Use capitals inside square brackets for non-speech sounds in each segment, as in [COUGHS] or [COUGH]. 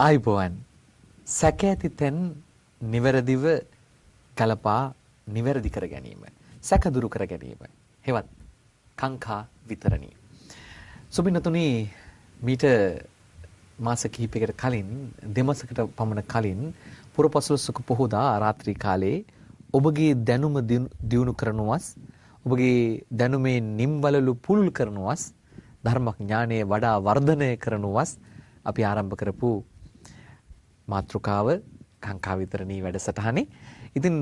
ආයිබෝවන් සැක ඇති තැන් නිවැරදිව ගලපා නිවැරදි කර ගැනීම. සැක දුරු කර ගැනීම. හෙවත් කාංකා විතරණී. සුබිනතුනි මීට මාස කිහිපයකට කලින් දෙමසකට පමණ කලින් පුරපසළොස්වක පොහොදා රාත්‍රී කාලේ ඔබගේ දැනුම දියුණු කරනවස් ඔබගේ දැනුමේ නිම්වලලු පුළුල් කරනවස් ධර්මඥානයේ වඩා වර්ධනය කරනවස් අපි ආරම්භ කරපු මාතෘකාව කාංකා විතරණී වැඩසටහනේ. ඉතින්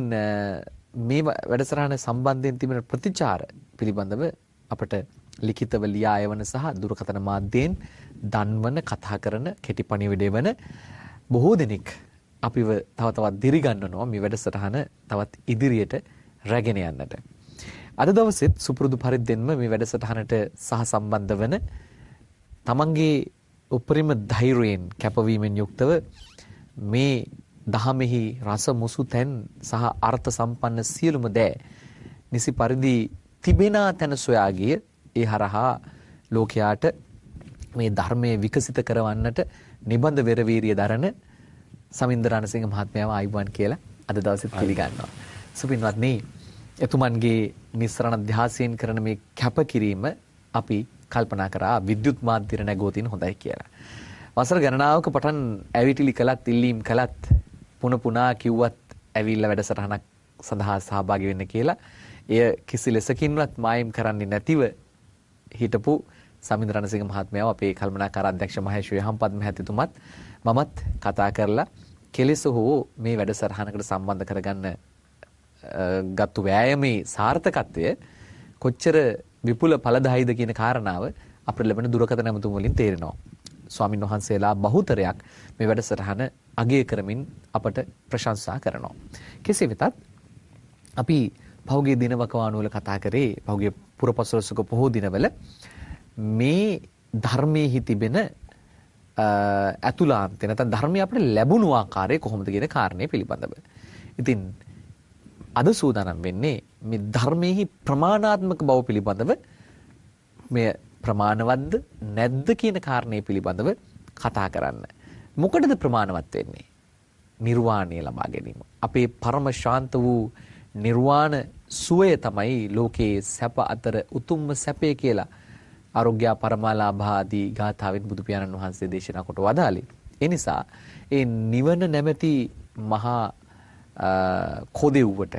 මේ වැඩසටහන සම්බන්ධයෙන් තිබෙන ප්‍රතිචාර පිළිබඳව අපට ලිඛිතව ලියා එවන සහ දුරකථන මාධ්‍යයෙන් දන්වන කතා කරන කෙටි පණිවිඩය වන බොහෝ දෙනෙක් අපිව තව තවත් දිරිගන්නනවා මේ වැඩසටහන තවත් ඉදිරියට රැගෙන යන්නට. අද දවසෙත් සුපුරුදු පරිද්දෙන්ම මේ වැඩසටහනට සහ සම්බන්ධ වන තමන්ගේ උපරිම ධෛර්යයෙන් කැපවීමෙන් යුක්තව මේ දහමෙහි රස මුසු තැන් සහ අර්ථ සම්පන්න සියලුම දෑ නිසි පරිදි තිබෙනා තැන සොයා ගිය ඒ හරහා ලෝකයාට මේ ධර්මයේ විකසිත කරවන්නට නිබඳ වෙරවීරිය දරන සමින්ද රණසිංහ මහත්මයාව ආයුබෝවන් කියලා අද දවසෙත් පිළිගන්නවා. සුපින්වත්නි එතුමන්ගේ නිස්සරණ අධ්‍යාසයෙන් කරන මේ කැපකිරීම අපි කල්පනා කරා විද්‍යුත් මාධ්‍යර නැගෝතින් හොඳයි කියලා. වසර ගණනාවක පටන් ඇවිටිලි කළත් ඉල්ලීම් කළත් පුන පුනා කිව්වත් ඇවිල්ලා වැඩසටහනක් සඳහා සහභාගී වෙන්න කියලා එය කිසි ලෙසකින්වත් මායිම් කරන්නේ නැතිව හිටපු සමිඳ රණසිංහ මහත්මයාව අපේ කල්පනාකාර අධ්‍යක්ෂ මහේෂ් විහම්පත් මහත්තුමත් මමත් කතා කරලා කෙලෙස හෝ මේ වැඩසටහනකට සම්බන්ධ කරගන්න ගත්තු වෑයමේ සාර්ථකත්වය කොච්චර විපුල ඵලදායීද කියන කාරණාව අපිට ලැබෙන දුරකථන නැමතුම් වලින් තේරෙනවා. ස්වාමින් වහන්සේලා බහුතරයක් මේ වැඩසටහන අගය කරමින් අපට ප්‍රශංසා කරනවා. කෙසේ වෙතත් අපි පහුගිය දිනවකවානුව වල කතා කරේ පහුගිය පුරපසළොස්වක පොහෝ දිනවල මේ ධර්මයේ තිබෙන ඇතුළාන්තය නැත්නම් ධර්මය අපිට ලැබුණු ආකාරය කොහොමද කියන කාරණේ පිළිබඳව. ඉතින් අද සූදානම් වෙන්නේ මේ ධර්මයේ ප්‍රමාණාත්මක බව පිළිබඳව මේ ප්‍රමාණවත්ද නැද්ද කියන කාරණේ පිළිබඳව කතා කරන්න. මොකටද ප්‍රමාණවත් වෙන්නේ? නිර්වාණය ලබා ගැනීම. අපේ පරම ශාන්ත වූ නිර්වාණ සුවය තමයි ලෝකයේ සැප අතර උතුම්ම සැපය කියලා ආරෝග්‍ය පරමාලාභාදී ගාථාවෙන් බුදු පියාණන් වහන්සේ දේශනා කොට වදාළේ. ඒ නිසා ඒ නිවන නැමැති මහා කොදෙව්වට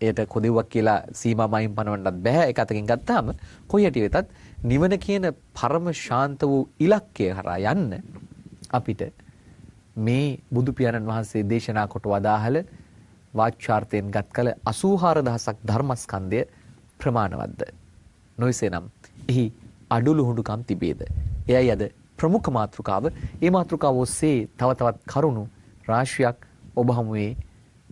එයට කොදෙව්වක් කියලා සීමාමයින් පනවන්නත් බෑ ඒක අතකින් ගත්තාම කොයි හැටි වෙතත් නිවන කියන පරම ශාන්ත වූ ඉලක්කය හරහා යන්න අපිට මේ බුදු පියාණන් වහන්සේ දේශනා කොට වදාහල වාචාර්ථයෙන් ගත් කල 84000ක් ධර්මස්කන්ධය ප්‍රමාණවත්ද? නොයසේනම් එහි අඩුළු හුඬුකම් තිබේද? එයයි අද ප්‍රමුඛ මාතෘකාව. ඒ මාතෘකාව ඔස්සේ තව තවත් කරුණු රාශියක් ඔබ හමුවේ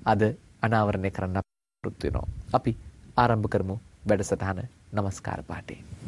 අද අනාවරණය කරන්න පුරුදු වෙනවා. අපි ආරම්භ කරමු වැඩසටහන. নমස්කාර පාඨේ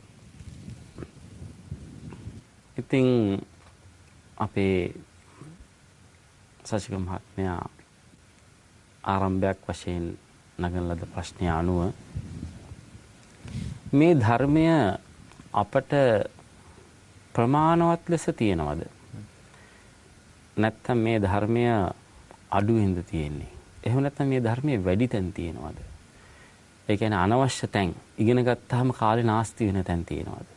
ඉතින් අපේ සශික මහත්මයා ආරම්භයක් වශයෙන් නගන ලද ප්‍රශ්නය අනුව මේ ධර්මය අපට ප්‍රමාණවත් ලෙස තියෙනවද? නැත්තම් මේ ධර්මය අඩුවෙන්ද තියෙන්නේ? එහෙම නැත්නම් මේ ධර්මයේ වැඩි තැන් තියෙනවද? ඒ කියන්නේ අනවශ්‍ය තැන් ඉගෙන ගත්තාම කාලේ නාස්ති වෙන තැන් තියෙනවද?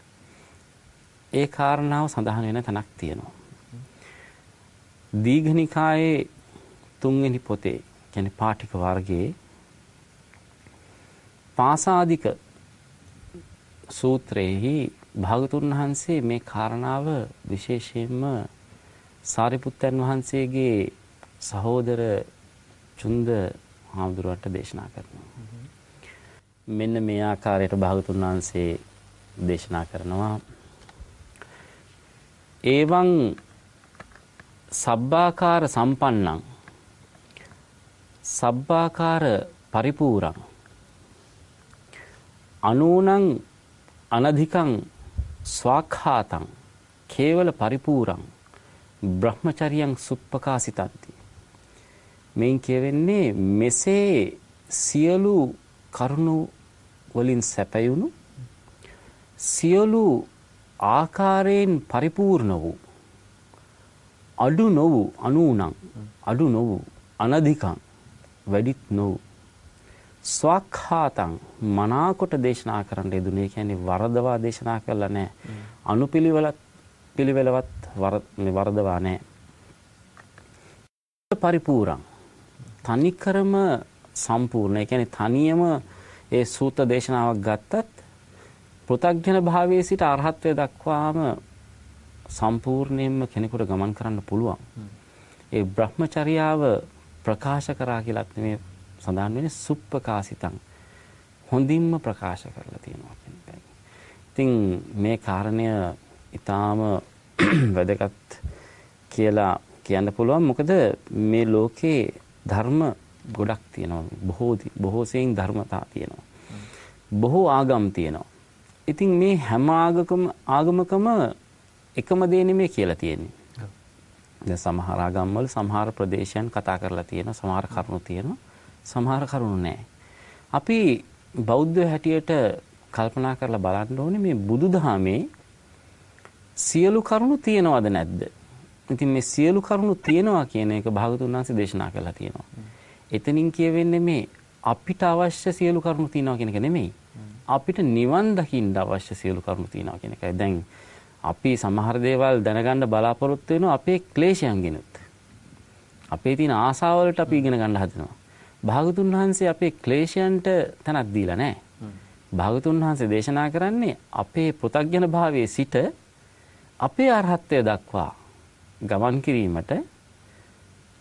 ඒ කාරණාව සඳහන් වෙන තැනක් තියෙනවා දීඝනිකායේ තුන්වෙනි පොතේ කියන්නේ පාටික වර්ගයේ පාසාදික සූත්‍රයේහි භාගතුන් වහන්සේ මේ කාරණාව විශේෂයෙන්ම සාරිපුත්තන් වහන්සේගේ සහෝදර චුන්ද හාමුදුරුවන්ට දේශනා කරනවා. මෙන්න මේ ආකාරයට භාගතුන් වහන්සේ දේශනා කරනවා. ඒවං සබ්බාකාර සම්පන්නං සබ්බාකාර පරිපූරං අනූනං අනධිකං ස්වාක්ඛාතං කේවල පරිපූරං බ්‍රහ්මචරියං සුප්පකාසිතන්ති මෙයින් කියවෙන්නේ මෙසේ සියලු කරුණු වලින් සැපයුණු සියලු ආකාරයෙන් පරිපූර්ණ වූ අඩු නොවූ අනූනං අඩු නොවූ අනධිකං වැඩිත් නොවූ ස්වක්හාතං මනාකොට දේශනා කරන්න යෙදුනේ කියන්නේ වරදවා දේශනා කරලා නැහැ. අනුපිළිවෙලත් පිළිවෙලවත් වරදවා නැහැ. පරිපූර්ණ තනිකරම සම්පූර්ණ. ඒ කියන්නේ තනියම ඒ සූත්‍ර දේශනාවක් ගත්තත් පෘථග්ජන භාවයේ සිට අරහත්ත්වයට දක්වාම සම්පූර්ණයෙන්ම කෙනෙකුට ගමන් කරන්න පුළුවන්. ඒ බ්‍රහ්මචර්යාව ප්‍රකාශ කරා කියලාත් නෙමෙයි සඳහන් වෙන්නේ සුප්පකාසිතං. හොඳින්ම ප්‍රකාශ කරලා තියෙනවා ඉතින් මේ කාරණය ඊටාම [CLEARS THROAT] වැදගත් කියලා කියන්න පුළුවන්. මොකද මේ ලෝකේ ධර්ම ගොඩක් තියෙනවා. බොහෝ බොහෝ සෙයින් ධර්මතා තියෙනවා. බොහෝ ආගම් තියෙනවා. ඉතින් මේ හැම ආගමකම ආගමකම එකම දේ නෙමෙයි කියලා තියෙන්නේ දැන් සමහර ආගම්වල සමහර ප්‍රදේශයන් කතා කරලා තියෙනවා සමහර කරුණු තියෙනවා සමහර කරුණු නැහැ. අපි බෞද්ධ හැටියට කල්පනා කරලා බලන්න ඕනේ මේ බුදුදහමේ සියලු කරුණු තියෙනවද නැද්ද? ඉතින් මේ සියලු කරුණු තියෙනවා කියන එක භාගතුන් වහන්සේ දේශනා කළා තියෙනවා. එතනින් කියවෙන්නේ මේ අපිට අවශ්‍ය සියලු කරුණු තියෙනවා කියන එක නෙමෙයි. අපිට නිවන් දකින්න අවශ්‍ය සියලු කරුණු තියෙනවා කියන එකයි. දැන් අපි සමහර දේවල් දැනගන්න බලාපොරොත්තු වෙනවා අපේ ක්ලේශයන්ගෙනුත්. අපේ තියෙන ආසාවලට අපි ඉගෙන ගන්න හදනවා. භාගතුන් වහන්සේ අපේ ක්ලේශයන්ට තැනක් දීලා නැහැ. භාගතුන් වහන්සේ දේශනා කරන්නේ අපේ පෘථග්ජන භාවයේ සිට අපේ අරහත්ත්වය දක්වා ගමන් කිරීමට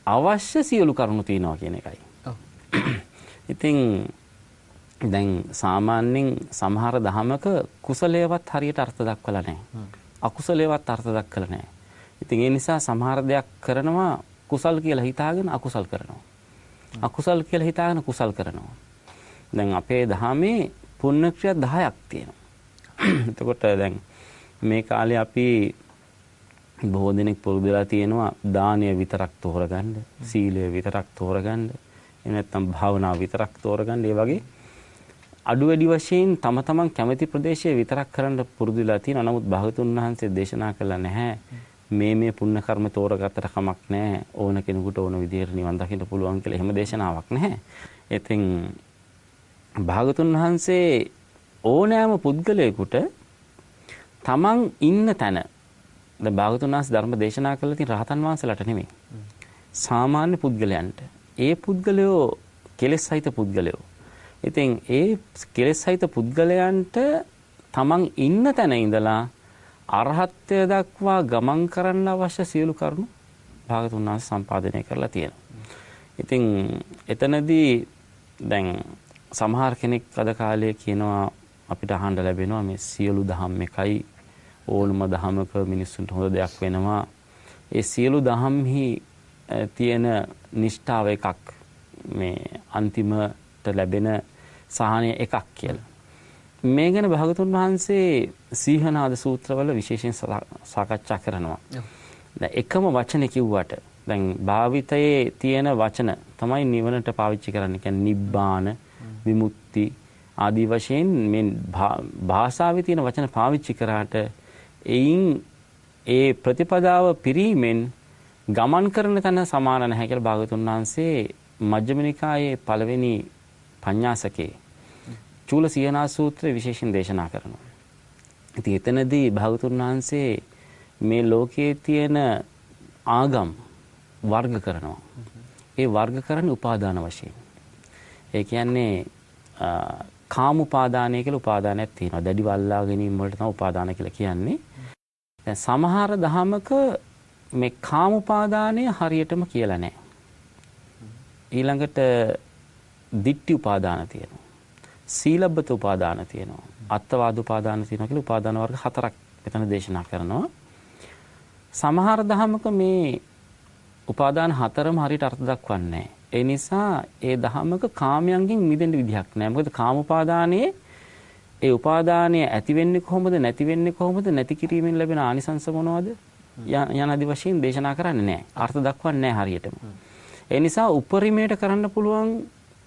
අවශ්‍ය සියලු කරුණු තියෙනවා කියන එකයි. ඉතින් දැන් සාමාන්‍යයෙන් සමහර දහමක කුසලයේවත් හරියට අර්ථ දක්වලා නැහැ. අකුසලයේවත් අර්ථ දක්වලා නැහැ. ඉතින් ඒ නිසා සමහර දෙයක් කරනවා කුසල් කියලා හිතාගෙන අකුසල් කරනවා. අකුසල් කියලා හිතාගෙන කුසල් කරනවා. දැන් අපේ දහමේ පුණ්‍ය ක්‍රියා 10ක් තියෙනවා. [CLEARS THROAT] එතකොට දැන් මේ කාලේ අපි බොහෝ දෙනෙක් පුරුදු වෙලා තියෙනවා දානය විතරක් තෝරගන්න, සීලය විතරක් තෝරගන්න, එහෙම නැත්නම් භාවනාව විතරක් තෝරගන්න. ඒ වගේ අඩු වැඩි වශයෙන් තම තමන් කැමති ප්‍රදේශයේ විතරක් කරන්න පුරුදු වෙලා තියෙනවා. නමුත් භාගතුන් වහන්සේ දේශනා කළා නැහැ. මේ මේ පුණ්‍ය කර්ම තෝරගත්තට කමක් නැහැ. ඕන කෙනෙකුට ඕන විදිහට නිවන් දකින්න පුළුවන් කියලා එහෙම දේශනාවක් නැහැ. ඉතින් භාගතුන් වහන්සේ ඕනෑම පුද්ගලයෙකුට තමන් ඉන්න තැන දැන් භාගතුන් වහන්සේ ධර්ම දේශනා කළා තියෙන රහතන් වහන්සේලාට නෙමෙයි. සාමාන්‍ය පුද්ගලයන්ට. ඒ පුද්ගලයෝ කෙලෙස් සහිත පුද්ගලයෝ. ඉතින් ඒ කෙලෙස් සහිත පුද්ගලයන්ට තමන් ඉන්න තැන ඉඳලා අරහත්ත්වය දක්වා ගමන් කරන්න අවශ්‍ය සියලු කරුණු භාගතුන් වහන්සේ සම්පාදනය කරලා තියෙනවා. ඉතින් එතනදී දැන් සමහර කෙනෙක් අද කාලේ කියනවා අපිට අහන්න ලැබෙනවා මේ සියලු දහම් එකයි ඕනම දහමක මිනිස්සුන්ට හොඳ දෙයක් වෙනවා. ඒ සියලු දහම්හි තියෙන නිෂ්ඨාව එකක් මේ අන්තිමට ලැබෙන සහනය එකක් කියලා. මේ ගැන භාගතුන් වහන්සේ සීහනාද සූත්‍රවල විශේෂයෙන් සාකච්ඡා කරනවා. එකම වචන කිව්වට දැන් භාවිතයේ තියෙන වචන තමයි නිවනට පාවිච්චි කරන්න කියන්නේ නිබ්බාන විමුක්ති ආදී වශයෙන් මේ භාෂාවේ තියෙන වචන පාවිච්චි කරාට එයින් ඒ ප්‍රතිපදාව පිරීමෙන් ගමන් කරන තැන සමාන නැහැ කියලා භාගතුන් වහන්සේ මජ්ක්‍ධිම නිකායේ පළවෙනි පඤ්ඤාසකේ චූල සියනා සූත්‍රය විශේෂයෙන් දේශනා කරනවා. ඉතින් එතනදී භාගතුන් වහන්සේ මේ ලෝකයේ තියෙන ආගම් වර්ග කරනවා. ඒ වර්ග කරන්නේ උපාදාන වශයෙන්. ඒ කියන්නේ කාම උපාදානය කියලා උපාදානයක් තියෙනවා. දැඩි වල්ලා ගැනීම වලට තමයි උපාදාන කියලා කියන්නේ. දැන් සමහර දහමක මේ කාම උපාදානය හරියටම කියලා නැහැ. ඊළඟට දිට්ටි උපාදාන තියෙනවා. සීලබ්බත උපාදාන තියෙනවා. අත්වාද උපාදාන තියෙනවා කියලා උපාදාන වර්ග හතරක් මෙතන දේශනා කරනවා. සමහර දහමක මේ උපාදාන හතරම හරියට අර්ථ දක්වන්නේ ඒ නිසා ඒ දහමක කාමයන්ගෙන් මිදෙන්න විදිහක් නැහැ. මොකද කාම උපාදානයේ ඒ උපාදානය ඇති වෙන්නේ කොහොමද නැති වෙන්නේ කොහොමද නැති කිරීමෙන් ලැබෙන ආනිසංස මොනවද යන ආදි වශයෙන් දේශනා කරන්නේ නැහැ. අර්ථ දක්වන්නේ නැහැ හරියටම. ඒ නිසා උපරිමයට කරන්න පුළුවන්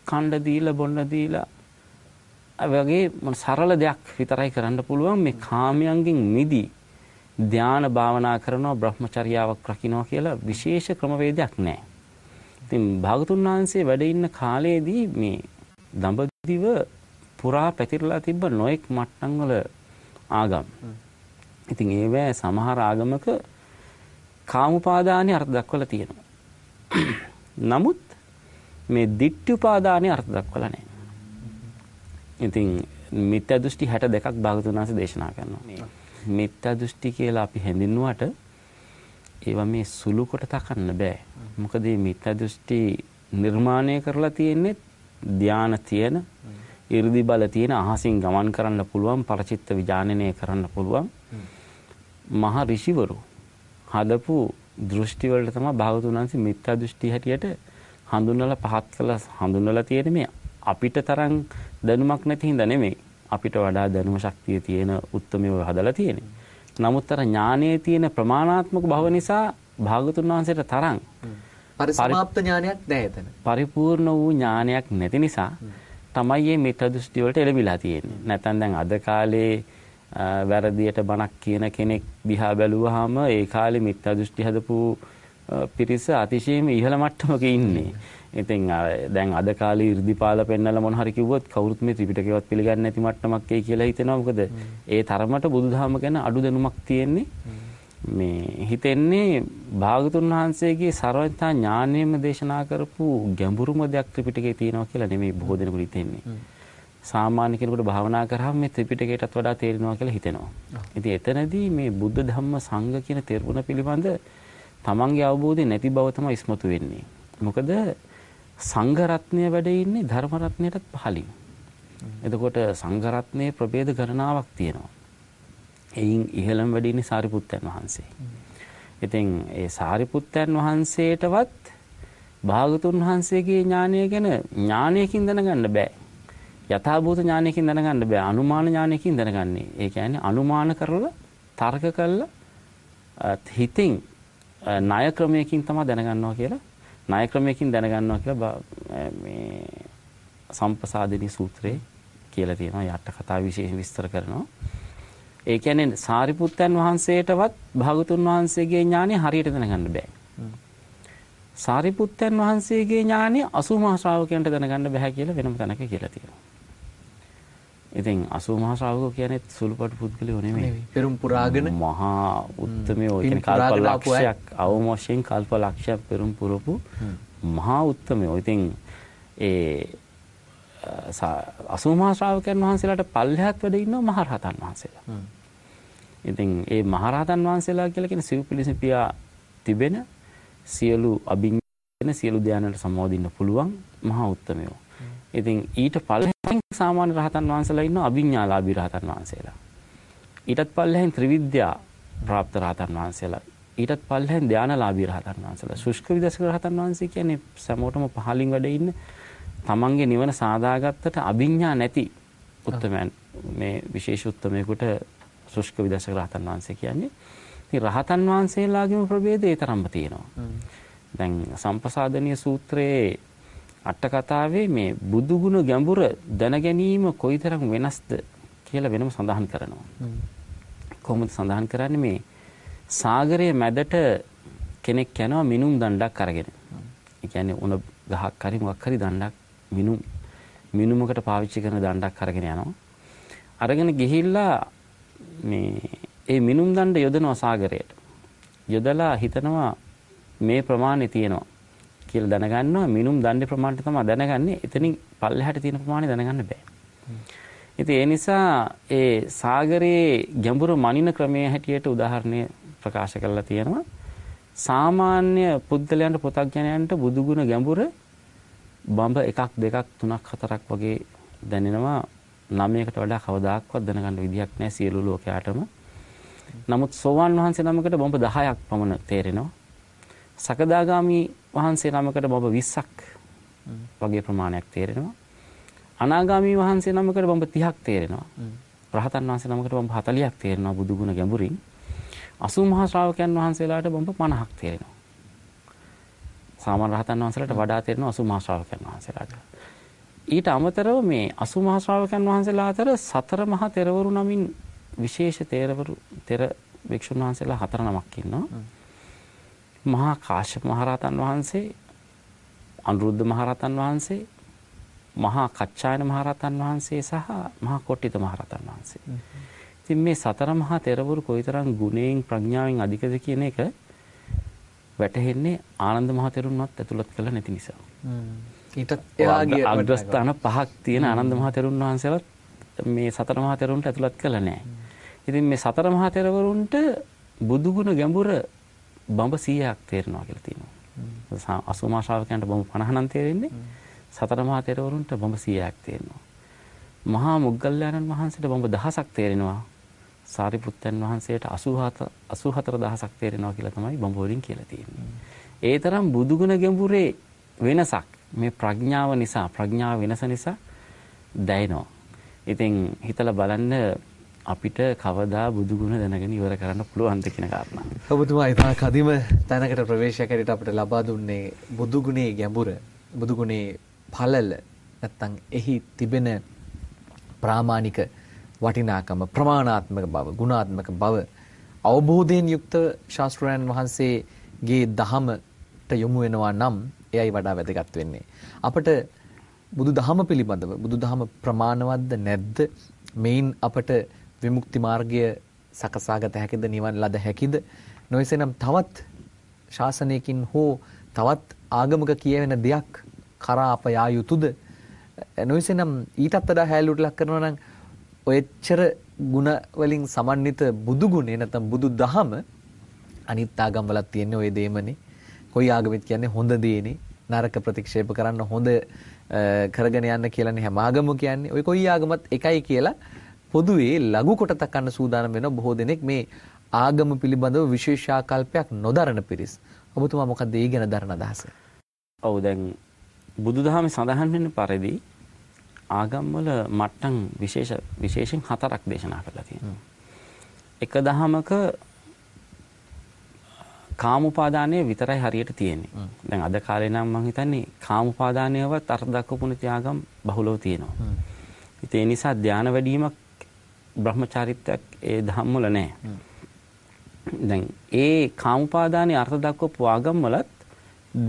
කණ්ඩ දීලා බොන්න දීලා වගේ සරල දෙයක් විතරයි කරන්න පුළුවන් මේ කාමයන්ගෙන් මිදී ධාන භාවනා කරනවා බ්‍රහ්මචර්යාවක් රකින්නවා කියලා විශේෂ ක්‍රමවේදයක් නැහැ. ඉතින් භාගතුන් වහන්සේ වැඩ ඉන්න කාලයේදී මේ දඹදිව පුරා පැතිරලා තිබ්බ නොඑක් මට්ටම් වල ආගම්. ඉතින් ඒවැ සමහර ආගමක කාමුපාදානයේ අර්ථ දක්වලා තියෙනවා. [CLEARS THROAT] නමුත් මේ ditthi උපාදානයේ අර්ථ දක්වලා නැහැ. ඉතින් මිත්‍යා දෘෂ්ටි 62ක් භාගතුන් වහන්සේ දේශනා කරනවා. මිත්‍යා දෘෂ්ටි කියලා අපි හැඳින්වුවට ඒවා මේ සුළු කොට තකන්න බෑ. මොකද මේ මිත්‍යා දෘෂ්ටි නිර්මාණය කරලා තියෙන්නේ ධාන තියෙන, 이르දි බල තියෙන අහසින් ගමන් කරන්න පුළුවන්, පරචිත්ත විඥානනය කරන්න පුළුවන්. මහා ඍෂිවරු හදපු දෘෂ්ටි වලට තමයි භාගතුන් වහන්සේ මිත්‍යා දෘෂ්ටි හැටියට හඳුන්වලා පහත් කළා හඳුන්වලා තියෙන්නේ මේ අපිට තරම් දැනුමක් නැති හින්දා නෙමෙයි. අපිට වඩා දැනුම ශක්තිය තියෙන උත්තරමව හදලා තියෙන්නේ. නමුත් අර ඥානයේ තියෙන ප්‍රමාණාත්මක බව නිසා භාගතුන් වහන්සේට තරම් පරිසමාප්ත ඥානයක් නැහැ එතන. පරිපූර්ණ වූ ඥානයක් නැති නිසා තමයි මේ මිත්‍යා දෘෂ්ටි වලට එළඹිලා තියෙන්නේ. නැත්නම් දැන් අද කාලේ වැරදියට බණක් කියන කෙනෙක් දිහා බැලුවාම ඒ කාලේ මිත්‍යා දෘෂ්ටි හදපු පිරිස අතිශයින්ම ඉහළ මට්ටමක ඉන්නේ. ඉතින් දැන් අද කාලේ 이르දිපාල පෙන්නලා මොන හරි කිව්වොත් කවුරුත් මේ ත්‍රිපිටකයවත් පිළිගන්නේ නැති මට්ටමක් ඒ කියලා හිතෙනවා. මොකද ඒ තරමට බුදුදහම ගැන අඩු දැනුමක් තියෙන්නේ. මේ හිතෙන්නේ භාගතුන් වහන්සේගේ ਸਰවඥා ඥාණයෙන්ම දේශනා කරපු ගැඹුරුම දෙයක් ත්‍රිපිටකේ තියෙනවා කියලා නෙමෙයි බොහෝ දෙනෙකුට හිතෙන්නේ. සාමාන්‍ය කෙනෙකුට භාවනා කරාම මේ ත්‍රිපිටකයටත් වඩා තේරෙනවා කියලා හිතෙනවා. ඉතින් එතනදී මේ බුද්ධ ධම්ම සංඝ කියන තෙරුණ පිළිබඳ තමන්ගේ අවබෝධය නැති බව තමයි ඉස්මතු වෙන්නේ. මොකද සංඝ රත්නය වැඩ ඉන්නේ ධර්ම රත්නයටත් පහළින්. එතකොට සංඝ රත්නයේ ප්‍රභේද ගණනාවක් තියෙනවා. එයින් ඉහළම වැඩ ඉන්නේ සාරිපුත්තයන් වහන්සේ. ඉතින් ඒ සාරිපුත්තයන් වහන්සේටවත් භාගතුන් වහන්සේගේ ඥානය ගැන ඥානයකින් දැනගන්න බෑ. යථාභූත ඥානයකින් දැනගන්න බෑ. අනුමාන ඥානයකින් දැනගන්නේ. ඒ කියන්නේ අනුමාන කරලා තර්ක කරලා හිතින් ණය ක්‍රමයකින් තමයි දැනගන්නවා කියලා ණය ක්‍රමයකින් දැනගන්නවා කියලා මේ සම්පසාදිනී සූත්‍රයේ කියලා තියෙනවා. යට කතා විශේෂ විස්තර කරනවා. ඒ කියන්නේ සාරිපුත්තයන් වහන්සේටවත් භාගතුන් වහන්සේගේ ඥානය හරියට දැනගන්න බෑ. සාරිපුත්තයන් වහන්සේගේ ඥානය 80 මහා ශ්‍රාවකයන්ට දැනගන්න බෑ කියලා වෙනම තැනක කියලා තියෙනවා. ඉතින් 80 මහා ශ්‍රාවකෝ කියන්නේ සුළුපටු පුද්ගලයෝ නෙමෙයි. පෙරම් පුරාගෙන මහා උත්තමයෝ කියන්නේ කල්ප ලක්ෂයක් අවම වශයෙන් කල්ප ලක්ෂයක් පෙරම් පුරපු මහා උත්තමයෝ. ඉතින් ඒ 80 මහා ශ්‍රාවකයන් වහන්සේලාට පල්ලෙහාත් වැඩ ඉන්නවා මහරහතන් වහන්සේලා. ඉතින් ඒ මහරහතන් වහන්සේලා කියලා කියන සිව්පිලිසිපියා තිබෙන සියලු අභිඥ වෙන සියලු ධානයට සමවදින්න පුළුවන් මහා උත්තමයෝ. ඉතින් ඊට පල්ලෙහින් සාමාන්‍ය රහතන් වහන්සේලා ඉන්නවා අභිඥාලාභී රහතන් වහන්සේලා. ඊටත් පල්ලෙහින් ත්‍රිවිද්‍යා ප්‍රාප්ත රහතන් වහන්සේලා. ඊටත් පල්ලෙහින් ධානලාභී රහතන් වහන්සේලා. ශුෂ්ක විදසක රහතන් වහන්සේ කියන්නේ සමෝටම පහලින් වැඩ ඉන්න තමන්ගේ නිවන සාදාගත්තට අභිඥා නැති උත්තමයන් මේ විශේෂ උත්තමයෙකුට ශුෂ්ක විදසක රහතන් වහන්සේ කියන්නේ. ඉතින් රහතන් වහන්සේලාගේම ප්‍රභේදය ඒ තරම්ම තියෙනවා. දැන් සම්පසාදනීය සූත්‍රයේ අට කතාවේ මේ බුදු ගුණ ගැඹුර දැන ගැනීම කොයිතරම් වෙනස්ද කියලා වෙනම සඳහන් කරනවා. කොහොමද සඳහන් කරන්නේ මේ සාගරයේ මැදට කෙනෙක් යනවා මිනුම් දණ්ඩක් අරගෙන. ඒ කියන්නේ උණ ගහක් හරි මොකක් හරි දණ්ඩක් මිනුම් මිනුමකට පාවිච්චි කරන දණ්ඩක් අරගෙන යනවා. අරගෙන ගිහිල්ලා මේ ඒ මිනුම් දණ්ඩ යොදනවා සාගරයට. යොදලා හිතනවා මේ ප්‍රමාණය තියෙනවා කියලා දැනගන්නවා මිනුම් දණ්ඩේ ප්‍රමාණය තමයි දැනගන්නේ. එතනින් පල්ලෙහාට තියෙන ප්‍රමාණය දැනගන්න බෑ. ඉතින් ඒ නිසා ඒ සාගරයේ ගැඹුරු මනින ක්‍රමයේ හැටියට උදාහරණය ප්‍රකාශ කරලා තියෙනවා. සාමාන්‍ය පුද්ගලයන්ට පොතක්ඥයන්ට බුදුගුණ ගැඹුර බඹ එකක් දෙකක් තුනක් හතරක් වගේ දැනෙනවා. නමයකට වඩා කවදාක්වත් දැනගන්න විදියක් නැහැ සියලු ලෝකයාටම. නමුත් සෝවාන් වහන්සේ නමකට බඹ 10ක් පමණ තේරෙනවා. සකදාගාමි වහන්සේ නමකට බඹ 20ක් වගේ ප්‍රමාණයක් තේරෙනවා. අනාගාමී වහන්සේ නමකට බඹ 30ක් තේරෙනවා. රහතන් වහන්සේ නමකට බඹ 40ක් තේරෙනවා බුදුගුණ ගැඹුරින්. 80 මහා ශ්‍රාවකයන් වහන්සේලාට බඹ 50ක් තේරෙනවා. සාමාන්‍ය රහතන් වහන්සේලාට වඩා තේරෙනවා 80 මහා ශ්‍රාවකයන් වහන්සේලාට. ඊට අමතරව මේ 80 මහා ශ්‍රාවකයන් වහන්සේලා අතර සතර මහා තෙරවරු නමින් විශේෂ තේරවරු තෙර භික්ෂුන් වහන්සේලා හතර නමක් ඉන්නවා. මහා කාශ්‍යප මහරහතන් වහන්සේ, අනුරුද්ධ මහරහතන් වහන්සේ, මහා කච්චායන මහරහතන් වහන්සේ සහ මහා කොට්ටිත මහරහතන් වහන්සේ. ඉතින් මේ සතර මහා තෙරවරු කොයිතරම් ගුණයෙන් ප්‍රඥාවෙන් අධිකද කියන එක වැටහෙන්නේ ආනන්ද මහ තෙරුන්වත් ඇතුළත් කළ නැති නිසා. ඊටත් එවාගේ අග්‍රස්ථාන පහක් තියෙන ආනන්ද මහ තෙරුන් වහන්සේලත් මේ සතර මහා තෙරුන්ට ඇතුළත් කළා නෑ. ඉතින් මේ සතර මහා තෙරවරුන්ට බුදුගුණ ගැඹුර බඹ 100ක් තේරෙනවා කියලා තියෙනවා. අසුමා ශ්‍රාවකයන්ට බඹ 50 නම් තේරෙන්නේ. සතර මහා තෙරවරුන්ට බඹ 100ක් තේරෙනවා. මහා මොග්ගල්ලාණන් වහන්සේට බඹ දහසක් තේරෙනවා. සාරිපුත්තයන් වහන්සේට 87 84000ක් තේරෙනවා කියලා තමයි බඹ වලින් කියලා තියෙන්නේ. ඒ තරම් බුදුගුණ ගැඹුරේ වෙනසක් මේ ප්‍රඥාව නිසා ප්‍රඥාව වෙනස නිසා දැනෙනවා. ඉතින් හිතලා බලන්න අපිට කවදා බුදුගුණ දැනගෙන ඉවර කරන්න පුළුවන්ද කියන කාරණා. ඔබතුමා ඉතා කදිම තැනකට ප්‍රවේශයක් ඇරෙට අපිට ලබා දුන්නේ බුදුගුණේ ගැඹුර, බුදුගුණේ පළල නැත්තම් එහි තිබෙන ප්‍රාමාණික වටිනාකම, ප්‍රමාණාත්මක බව, ගුණාත්මක බව අවබෝධයෙන් යුක්ත ශාස්ත්‍රයන් වහන්සේගේ දහමට යොමු වෙනවා නම් එයයි වඩා වැදගත් වෙන්නේ. අපට බුදුදහම පිළිබඳව බුදුදහම ප්‍රමාණවත්ද නැද්ද? මේන් අපට විමුක්ති මාර්ගය සකසාගත හැකිද නිවන් ලද හැකිද? නොයසේනම් තවත් ශාසනයකින් හෝ තවත් ආගමක කියවෙන දෙයක් කරා අප යා යුතුයද? නොයසේනම් ඊටත් වඩා හැලුවට ලක් කරනවා නම් ඔයච්චර ಗುಣ වලින් සමන්විත බුදු ගුණේ නැත්නම් බුදු දහම අනිත් ආගම් වලත් තියෙන්නේ ওই දෙයමනේ. කොයි ආගමෙත් කියන්නේ හොඳ දේනේ. නරක ප්‍රතික්ෂේප කරන්න හොඳ කරගෙන යන්න කියලානේ හැම ආගම කියන්නේ. ඔය කොයි ආගමත් එකයි කියලා පොදුවේ ලඝු කොට තකන්න සූදානම් වෙන බොහෝ දෙනෙක් මේ ආගම පිළිබඳව විශේෂාකල්පයක් නොදරන පිරිස්. ඔබතුමා මොකක්ද ඒ ගැන දරන අදහස? ඔව් දැන් බුදුදහමේ සඳහන් වෙන පරිදි ආගම්වල මට්ටම් විශේෂ විශේෂයෙන් හතරක් දේශනා කරලා තියෙනවා. එක දහමක කාමුපාදානය විතරයි හරියට තියෙන්නේ. දැන් අද කාලේ නම් මම හිතන්නේ කාමුපාදානයවත් අර්ථ දක්වපු නැති ආගම් බහුලව තියෙනවා. ඉතින් ඒ නිසා ධානය වැඩිවීමක් බ්‍රහ්මචාරිත්වයක් ඒ ධම්ම වල නැහැ. දැන් ඒ කාමුපාදානයේ අර්ථ දක්වපු ආගම් වලත්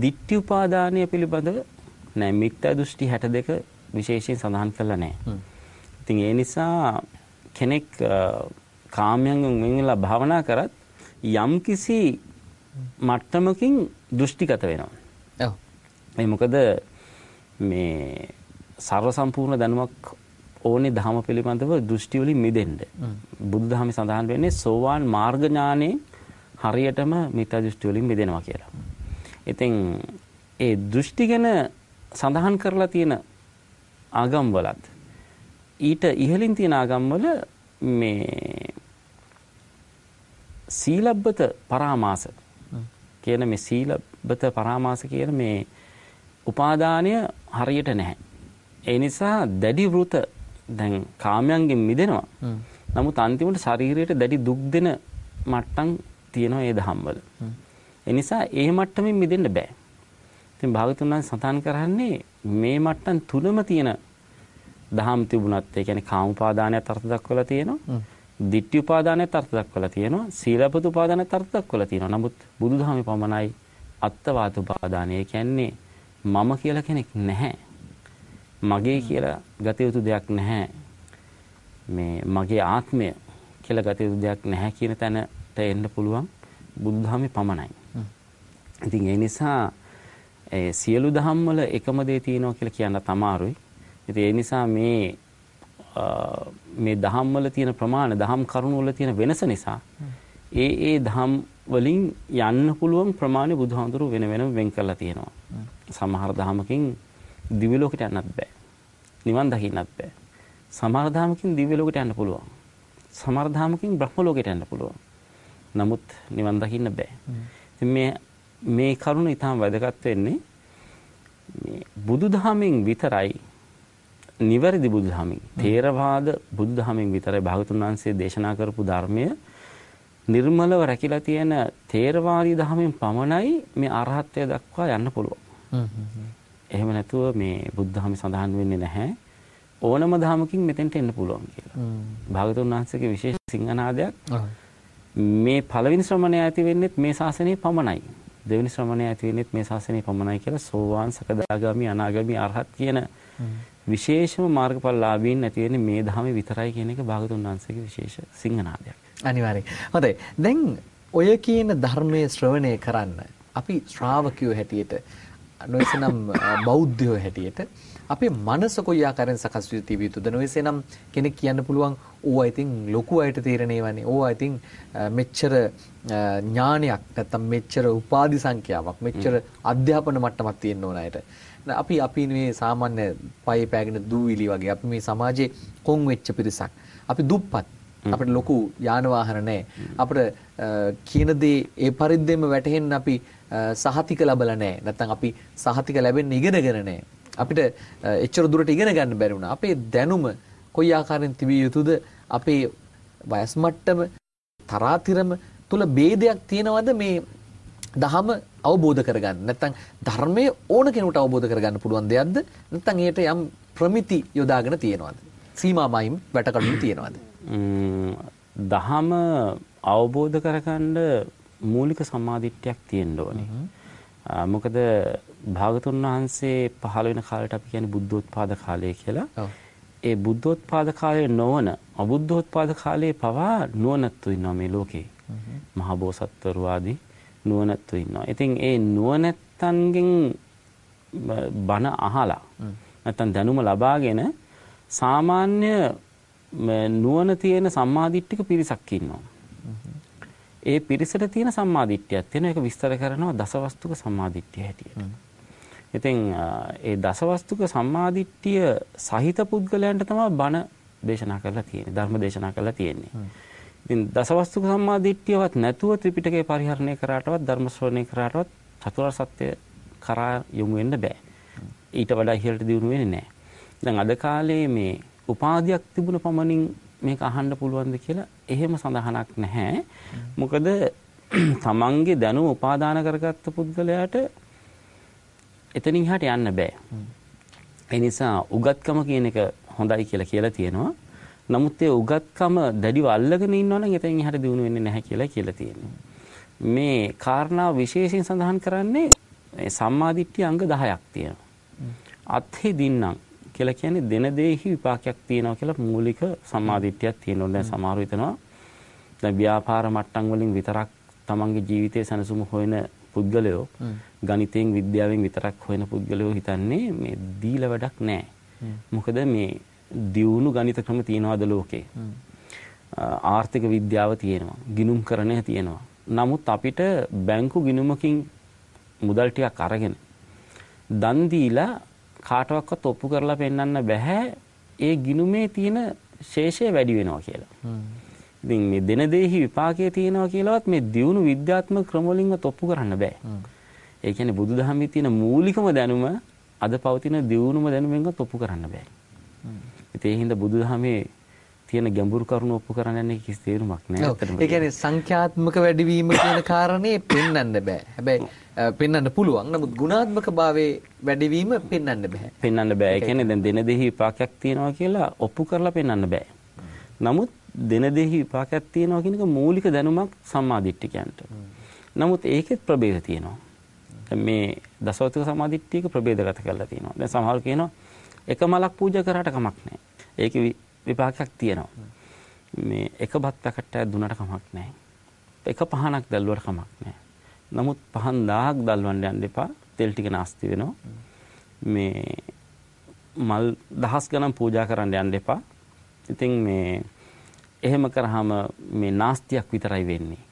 ditthi උපාදානය පිළිබඳව නෑ මිත්‍යා දෘෂ්ටි 62 විශේෂයෙන් සඳහන් කරලා නැහැ. ඉතින් ඒ නිසා කෙනෙක් කාමයෙන් වෙන් වෙලා භාවනා කරත් යම්කිසි මට්ටමකින් දෘෂ්ටිගත වෙනවා. ඔව්. ඒ මොකද මේ ਸਰව සම්පූර්ණ දැනුමක් ඕනේ ධහම පිළිබඳව දෘෂ්ටි වලින් මිදෙන්න. බුදුදහමේ සඳහන් වෙන්නේ සෝවාන් මාර්ග ඥානේ හරියටම මිත්‍යා දෘෂ්ටි වලින් මිදෙනවා කියලා. ඉතින් ඒ දෘෂ්ටි ගැන සඳහන් කරලා තියෙන ආගම්වලත් ඊට ඉහළින් තියෙන ආගම්වල මේ සීලබ්බත පරාමාස කියන මේ සීලබ්බත පරාමාස කියන මේ උපාදානය හරියට නැහැ. ඒ නිසා දැඩි වෘත දැන් කාමයන්ගෙන් මිදෙනවා. නමුත් අන්තිමට ශරීරයට දැඩි දුක් දෙන මට්ටම් තියෙනවා ඒ දහම්වල. ඒ නිසා ඒ මට්ටමින් මිදෙන්න බෑ. ඉතින් භාගතුන් වහන්සේ සඳහන් කරන්නේ මේ මට්ටම් තුනම තියෙන දහම් තිබුණත් ඒ කියන්නේ කාම උපාදානයත් අර්ථ දක්වලා තියෙනවා. ditthi උපාදානයත් අර්ථ දක්වලා තියෙනවා. සීලපත උපාදානයත් අර්ථ දක්වලා තියෙනවා. නමුත් බුදුදහමේ පමණයි අත්තවාද උපාදානය. ඒ කියන්නේ මම කියලා කෙනෙක් නැහැ. මගේ කියලා ගත යුතු දෙයක් නැහැ. මේ මගේ ආත්මය කියලා ගත යුතු දෙයක් නැහැ කියන තැනට එන්න පුළුවන් බුදුදහමේ පමණයි. ඉතින් ඒ නිසා ඒ සියලු දහම් වල එකම දේ තියෙනවා කියලා කියන්නත් අමාරුයි. ඉතින් ඒ නිසා මේ මේ දහම් වල තියෙන ප්‍රමාණ දහම් කරුණු වල තියෙන වෙනස නිසා ඒ ඒ දහම් වලින් යන්න පුළුවන් ප්‍රමාණය බුදුහාඳුරු වෙන වෙනම වෙන් කරලා තියෙනවා. සමහර දහමකින් දිව්‍ය ලෝකෙට යන්නත් බෑ. නිවන් දකින්නත් බෑ. සමහර දහමකින් දිව්‍ය ලෝකෙට යන්න පුළුවන්. සමහර දහමකින් බ්‍රහ්ම ලෝකෙට යන්න පුළුවන්. නමුත් නිවන් දකින්න බෑ. ඉතින් මේ මේ කරුණ ඊටම වැදගත් වෙන්නේ මේ බුදුදහමෙන් විතරයි නිවැරදි බුදුදහමින් තේරවාද බුදුදහමින් විතරයි භාගතුන් වහන්සේ දේශනා කරපු ධර්මය නිර්මලව රැකිලා තියෙන තේරවාදී දහමෙන් පමණයි මේ අරහත්ත්වය දක්වා යන්න පුළුවන්. එහෙම නැතුව මේ බුද්ධහමි සඳහන් වෙන්නේ නැහැ. ඕනම දහමකින් මෙතෙන්ට එන්න පුළුවන් කියලා. භාගතුන් වහන්සේගේ විශේෂ සිංහනාදයක් මේ පළවෙනි ශ්‍රමණය ඇති වෙන්නේත් මේ ශාසනයේ පමණයි. දෙවෙනි ශ්‍රමණය ඇති වෙන්නේත් මේ ශාසනයේ පමණයි කියලා සෝවාන් සකදාගාමි අනාගාමි අරහත් කියන විශේෂම මාර්ගඵලලාභීන් ඇති වෙන්නේ මේ ධහමේ විතරයි කියන එක භාගතුන් වහන්සේගේ විශේෂ සිංහනාදයක්. අනිවාර්යයෙන්. හොඳයි. දැන් ඔය කියන ධර්මයේ ශ්‍රවණය කරන්න අපි ශ්‍රාවකයෝ හැටියට නොයසනම් බෞද්ධයෝ හැටියට අපේ මනස කොයි ආකාරයෙන් සකස් වී යුතුද නොයසනම් කෙනෙක් කියන්න පුළුවන් ඕවා ඉතින් ලොකු අයට තේරෙනේවනේ ඕවා ඉතින් මෙච්චර ඥානයක් නැත්තම් මෙච්චර උපාධි සංඛ්‍යාවක් මෙච්චර අධ්‍යාපන මට්ටමක් තියෙන්න ඕන අයට අපි අපි මේ සාමාන්‍ය පයේ පෑගෙන දූවිලි වගේ අපි මේ සමාජයේ කොන් වෙච්ච පිරිසක්. අපි දුප්පත්. අපිට ලොකු යාන වාහන නැහැ. අපිට කියන දේ ඒ පරිද්දෙම වැටහෙන්න අපි සහතික ලැබලා නැහැ. නැත්නම් අපි සහතික ලැබෙන්න ඉගෙනගෙන නැහැ. අපිට එච්චර දුරට ඉගෙන ගන්න බැරි වුණා. අපේ දැනුම කොයි ආකාරයෙන් තිබිය යුතුද? අපේ වයස් මට්ටම තරාතිරම තුල ભેදයක් තියෙනවද මේ දහම අවබෝධ කරගන්න. නැත්නම් ධර්මයේ ඕන කෙනෙකුට අවබෝධ කරගන්න පුළුවන් දෙයක්ද? නැත්නම් ඒකට යම් ප්‍රමිති යොදාගෙන තියෙනවද? සීමාමයින් වැටකඩු තියෙනවද? දහම අවබෝධ කරගන්න මූලික සම්මාදිට්ඨියක් තියෙන්න ඕනේ. මොකද භාගතුන් වහන්සේ පහළ වෙන කාලයට අපි කියන්නේ බුද්ධෝත්පාද කාලය කියලා. ඒ බුද්ධෝත්පාද කාලයේ නොවන අබුද්ධෝත්පාද කාලයේ පවා නුවණැත්තු ඉන්නවා මේ ලෝකේ. මහා බෝසත්වරු ආදී නුවණැත්තු ඉන්නවා. ඉතින් ඒ නුවණැත්තන්ගෙන් බණ අහලා නැත්තම් දැනුම ලබාගෙන සාමාන්‍ය නුවණ තියෙන සම්මාදිට්ඨික පිරිසක් ඉන්නවා. ඒ පිරිසට තියෙන සම්මාදිට්ඨියක් තියෙන එක විස්තර කරනවා දසවස්තුක සම්මාදිට්ඨිය හැටියට. ඉතින් ඒ දසවස්තුක සම්මාදිට්ඨිය සහිත පුද්ගලයන්ට තමයි බණ දේශනා කරලා තියෙන්නේ ධර්ම දේශනා කරලා තියෙන්නේ. ඉතින් දසවස්තුක සම්මාදිට්ඨියවත් නැතුව ත්‍රිපිටකය පරිහරණය කරාටවත් ධර්ම ශ්‍රවණය කරාටවත් චතුරාර්ය සත්‍ය කරා යොමු වෙන්න බෑ. ඊට වඩා ඉහළට දියුණු වෙන්නේ නැහැ. දැන් අද කාලේ මේ උපාධියක් තිබුණ පමණින් මේක අහන්න පුළුවන්ද කියලා එහෙම සඳහනක් නැහැ. මොකද තමන්ගේ දැනුම උපාදාන කරගත්ත පුද්ගලයාට එතනින් එහාට යන්න බෑ. ඒ නිසා උගත්කම කියන එක හොඳයි කියලා කියලා තියෙනවා. නමුත් ඒ උගත්කම දැඩිව අල්ලගෙන ඉන්නවනම් එතෙන් එහාට දිනු වෙන්නේ නැහැ කියලා කියලා තියෙනවා. මේ කාරණා විශේෂයෙන් සඳහන් කරන්නේ සම්මාදිට්ඨිය අංග 10ක් තියෙනවා. අත්හි දින්නම් කියලා කියන්නේ දෙන දෙෙහි විපාකයක් තියෙනවා කියලා මූලික සම්මාදිට්ඨියක් තියෙනවා. දැන් සමහරව හිතනවා දැන් ව්‍යාපාර මට්ටම් වලින් විතරක් තමන්ගේ ජීවිතයේ සැනසුම හොයන පුද්ගලයෝ ගණිතයෙන් විද්‍යාවෙන් විතරක් හොයන පුද්ගලයෝ හිතන්නේ මේ දීලා වැඩක් නැහැ. මොකද මේ දියුණු ගණිත ක්‍රම තියනවාද ලෝකේ. ආර්ථික විද්‍යාව තියෙනවා. ගිනුම් කරණය තියෙනවා. නමුත් අපිට බැංකු ගිණුමකින් මුදල් ටිකක් අරගෙන දන් දීලා කාටවත් ඔප්පු කරලා පෙන්වන්න බෑ ඒ ගිනුමේ තියෙන ශේෂය වැඩි වෙනවා කියලා. ඉතින් මේ දෙන දෙහි විපාකයේ තියෙනවා කියලාවත් මේ දියුණු විද්‍යාත්මක ක්‍රම වලින්ම ඔප්පු කරන්න බෑ. ඒ කියන්නේ බුදුදහමේ තියෙන මූලිකම දැනුම අද පවතින දියුණුම දැනුමෙන්වත් ඔප්පු කරන්න බෑ. ඉතින් ඒ හින්දා බුදුදහමේ තියෙන ගැඹුරු කරුණු ඔප්පු කරන්න කිසි තේරුමක් නැහැ. ඒ කියන්නේ සංඛ්‍යාත්මක වැඩිවීම කියන කාරණේ පෙන්වන්න බෑ. හැබැයි පෙන්වන්න පුළුවන්. නමුත් ගුණාත්මක භාවයේ වැඩිවීම පෙන්වන්න බෑ. පෙන්වන්න බෑ. ඒ කියන්නේ දැන් දෙන දෙහි විපාකයක් තියෙනවා කියලා ඔප්පු කරලා පෙන්වන්න බෑ. නමුත් දෙන දෙහි විපාකයක් තියෙනවා කියන එක මූලික දැනුමක් සම්මාදිට්ඨිකයන්ට. නමුත් ඒකෙත් ප්‍රභේද තියෙනවා. මේ දසවතික සමාධිට්ඨියක ප්‍රභේදගත කරලා තියෙනවා. දැන් සමහර කියනවා එක මලක් පූජා කරාට කමක් නැහැ. ඒකේ විපාකයක් තියෙනවා. මේ එක බත් පැකට්ටයක් දුන්නට කමක් නැහැ. එක පහනක් දැල්ලුවට කමක් නැහැ. නමුත් පහන් 1000ක් දැල්වන්න යන්න එපා. තෙල් ටික නාස්ති වෙනවා. මේ මල් දහස් ගණන් පූජා කරන්න යන්න එපා. ඉතින් මේ එහෙම කරාම මේ නාස්තියක් විතරයි වෙන්නේ.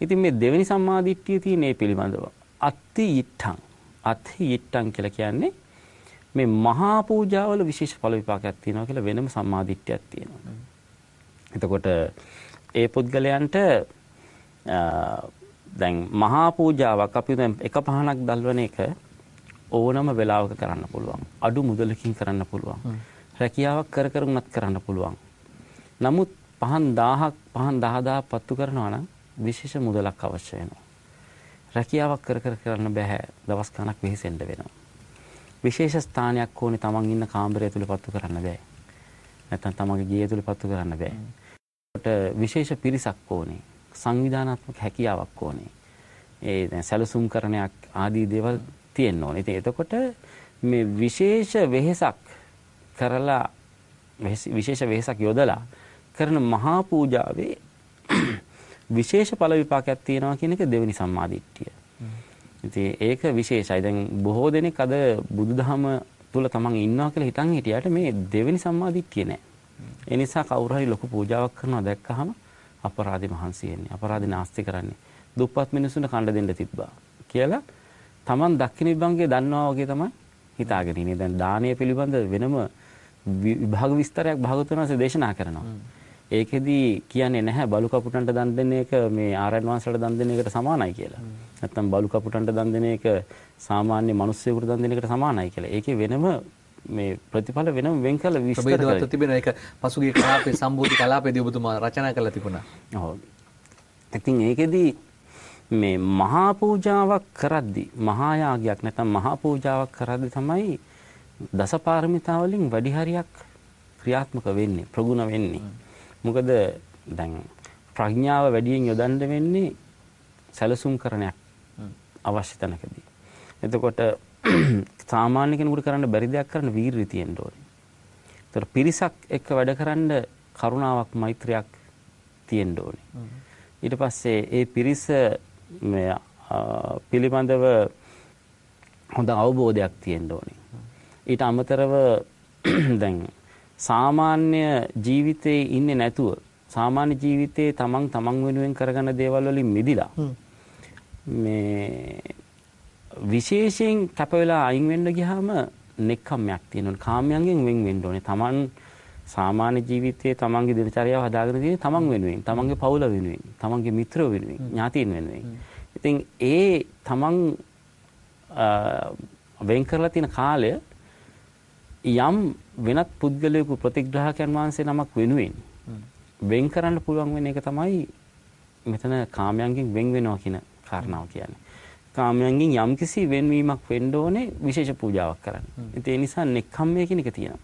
ඉතින් මේ දෙවෙනි සම්මාදිට්ඨිය තියෙන මේ පිළිබඳව අත්ති යිට්ඨං අත්ති යිට්ඨං කියලා කියන්නේ මේ මහා පූජාවල විශේෂ ඵල විපාකයක් තියෙනවා කියලා වෙනම සම්මාදිට්ඨියක් තියෙනවා. එතකොට ඒ පුද්ගලයන්ට දැන් මහා පූජාවක් අපි දැන් එක පහනක් දල්වන එක ඕනම වෙලාවක කරන්න පුළුවන්. අඩු මුදලකින් කරන්න පුළුවන්. රැකියාවක් කර කර උනත් කරන්න පුළුවන්. නමුත් පහන් 1000ක් පහන් 10000 පත්තු කරනවා නම් විශේෂ මුදලක් අවශ්‍ය වෙනවා. රැකියාවක් කර කර කරන්න බෑ. දවස් ගණක් වෙහෙසෙන්න වෙනවා. විශේෂ ස්ථානයක් ඕනේ තමන් ඉන්න කාමරය තුල පත්තු කරන්න බෑ. නැත්නම් තමන්ගේ ගේ තුල පත්තු කරන්න බෑ. ඒකට විශේෂ පිරිසක් ඕනේ. සංවිධානාත්මක හැකියාවක් ඕනේ. ඒ දැන් සැලසුම් කරණයක් ආදී දේවල් තියෙන්න ඕනේ. ඉතින් එතකොට මේ විශේෂ වෙහෙසක් කරලා විශේෂ වෙහෙසක් යොදලා කරන මහා පූජාවේ [CLEARS THROAT] විශේෂ ඵල විපාකයක් තියෙනවා කියන එක දෙවෙනි සම්මාදිට්ඨිය. ඉතින් ඒක විශේෂයි. දැන් බොහෝ දෙනෙක් අද බුදුදහම තුල තමන් ඉන්නවා කියලා හිතන් හිටියට මේ දෙවෙනි සම්මාදිට්ඨිය නෑ. ඒ නිසා කවුරු හරි ලොකු පූජාවක් කරනවා දැක්කහම අපරාධි මහන්සි වෙන්නේ. අපරාධි නාස්ති කරන්නේ. දුප්පත් මිනිස්සුන්ට කණ්ඩ දෙන්න තිබ්බා කියලා තමන් දක්ෂින විභංගයේ දන්නවා වගේ තමයි හිතාගෙන ඉන්නේ. දැන් දානය පිළිබඳ වෙනම විභාග විස්තරයක් භාගතුන් වහන්සේ දේශනා කරනවා. ඒකෙදි කියන්නේ නැහැ බලු කපුටන්ට දන් දෙන එක මේ ආරයන් වහන්සේට දන් දෙන එකට සමානයි කියලා. නැත්තම් බලු කපුටන්ට දන් දෙන එක සාමාන්‍ය මිනිස්සුයෙකුට දන් දෙන එකට සමානයි කියලා. ඒකේ වෙනම මේ ප්‍රතිඵල වෙනම වෙන් කළ විස්තර කරලා තිබෙන එක පසුගිය කලාපේ සම්බෝධි කලාපේදී ඔබතුමා රචනා කරලා තිබුණා. ඔව්. ඉතින් ඒකෙදි මේ මහා පූජාවක් කරද්දි මහා යාගයක් නැත්නම් මහා පූජාවක් කරද්දි තමයි දසපාරමිතා වලින් වැඩි හරියක් ක්‍රියාත්මක වෙන්නේ ප්‍රගුණ වෙන්නේ. මොකද දැන් ප්‍රඥාව වැඩියෙන් යොදන්න වෙන්නේ සැලසුම් කරණයක් අවශ්‍ය තැනකදී. එතකොට සාමාන්‍ය කෙනෙකුට කරන්න බැරි දෙයක් කරන්න වීරිය තියෙන්න ඕනේ. ඒතර පිරිසක් එක්ක වැඩ කරන්න කරුණාවක් මෛත්‍රියක් තියෙන්න ඕනේ. ඊට පස්සේ ඒ පිරිස මේ පිළිබඳව හොඳ අවබෝධයක් තියෙන්න ඕනේ. ඊට අමතරව [CLEARS THROAT] දැන් සාමාන්‍ය ජීවිතේ ඉන්නේ නැතුව සාමාන්‍ය ජීවිතේ තමන් තමන් වෙනුවෙන් කරගන්න දේවල් වලින් මිදිලා මේ විශේෂයෙන් කැප වෙලා අයින් වෙන්න ගියාම නෙක්ඛම්මයක් තියෙනවා. කාමයන්ගෙන් වෙන් වෙන්න ඕනේ. තමන් සාමාන්‍ය ජීවිතයේ තමන්ගේ දිනචරියාව හදාගෙන තියෙන්නේ තමන් වෙනුවෙන්, තමන්ගේ පවුල වෙනුවෙන්, තමන්ගේ මිත්‍රයෝ වෙනුවෙන්, ඥාතීන් වෙනුවෙන්. ඉතින් ඒ තමන් වෙන් කරලා තියෙන කාලය යම් වෙනත් පුද්ගලයෙකු ප්‍රතිග්‍රාහකයන් වහන්සේ නමක් වෙනුවෙන් වෙන් කරන්න පුළුවන් වෙන එක තමයි මෙතන කාමයන්ගෙන් වෙන් වෙනවා කියන කාරණාව කියන්නේ. කාමයන්ගෙන් යම්කිසි වෙන්වීමක් වෙන්න ඕනේ විශේෂ පූජාවක් කරන්න. ඉතින් ඒ නිසා නෙක්ඛම්මය කියන එක තියෙනවා.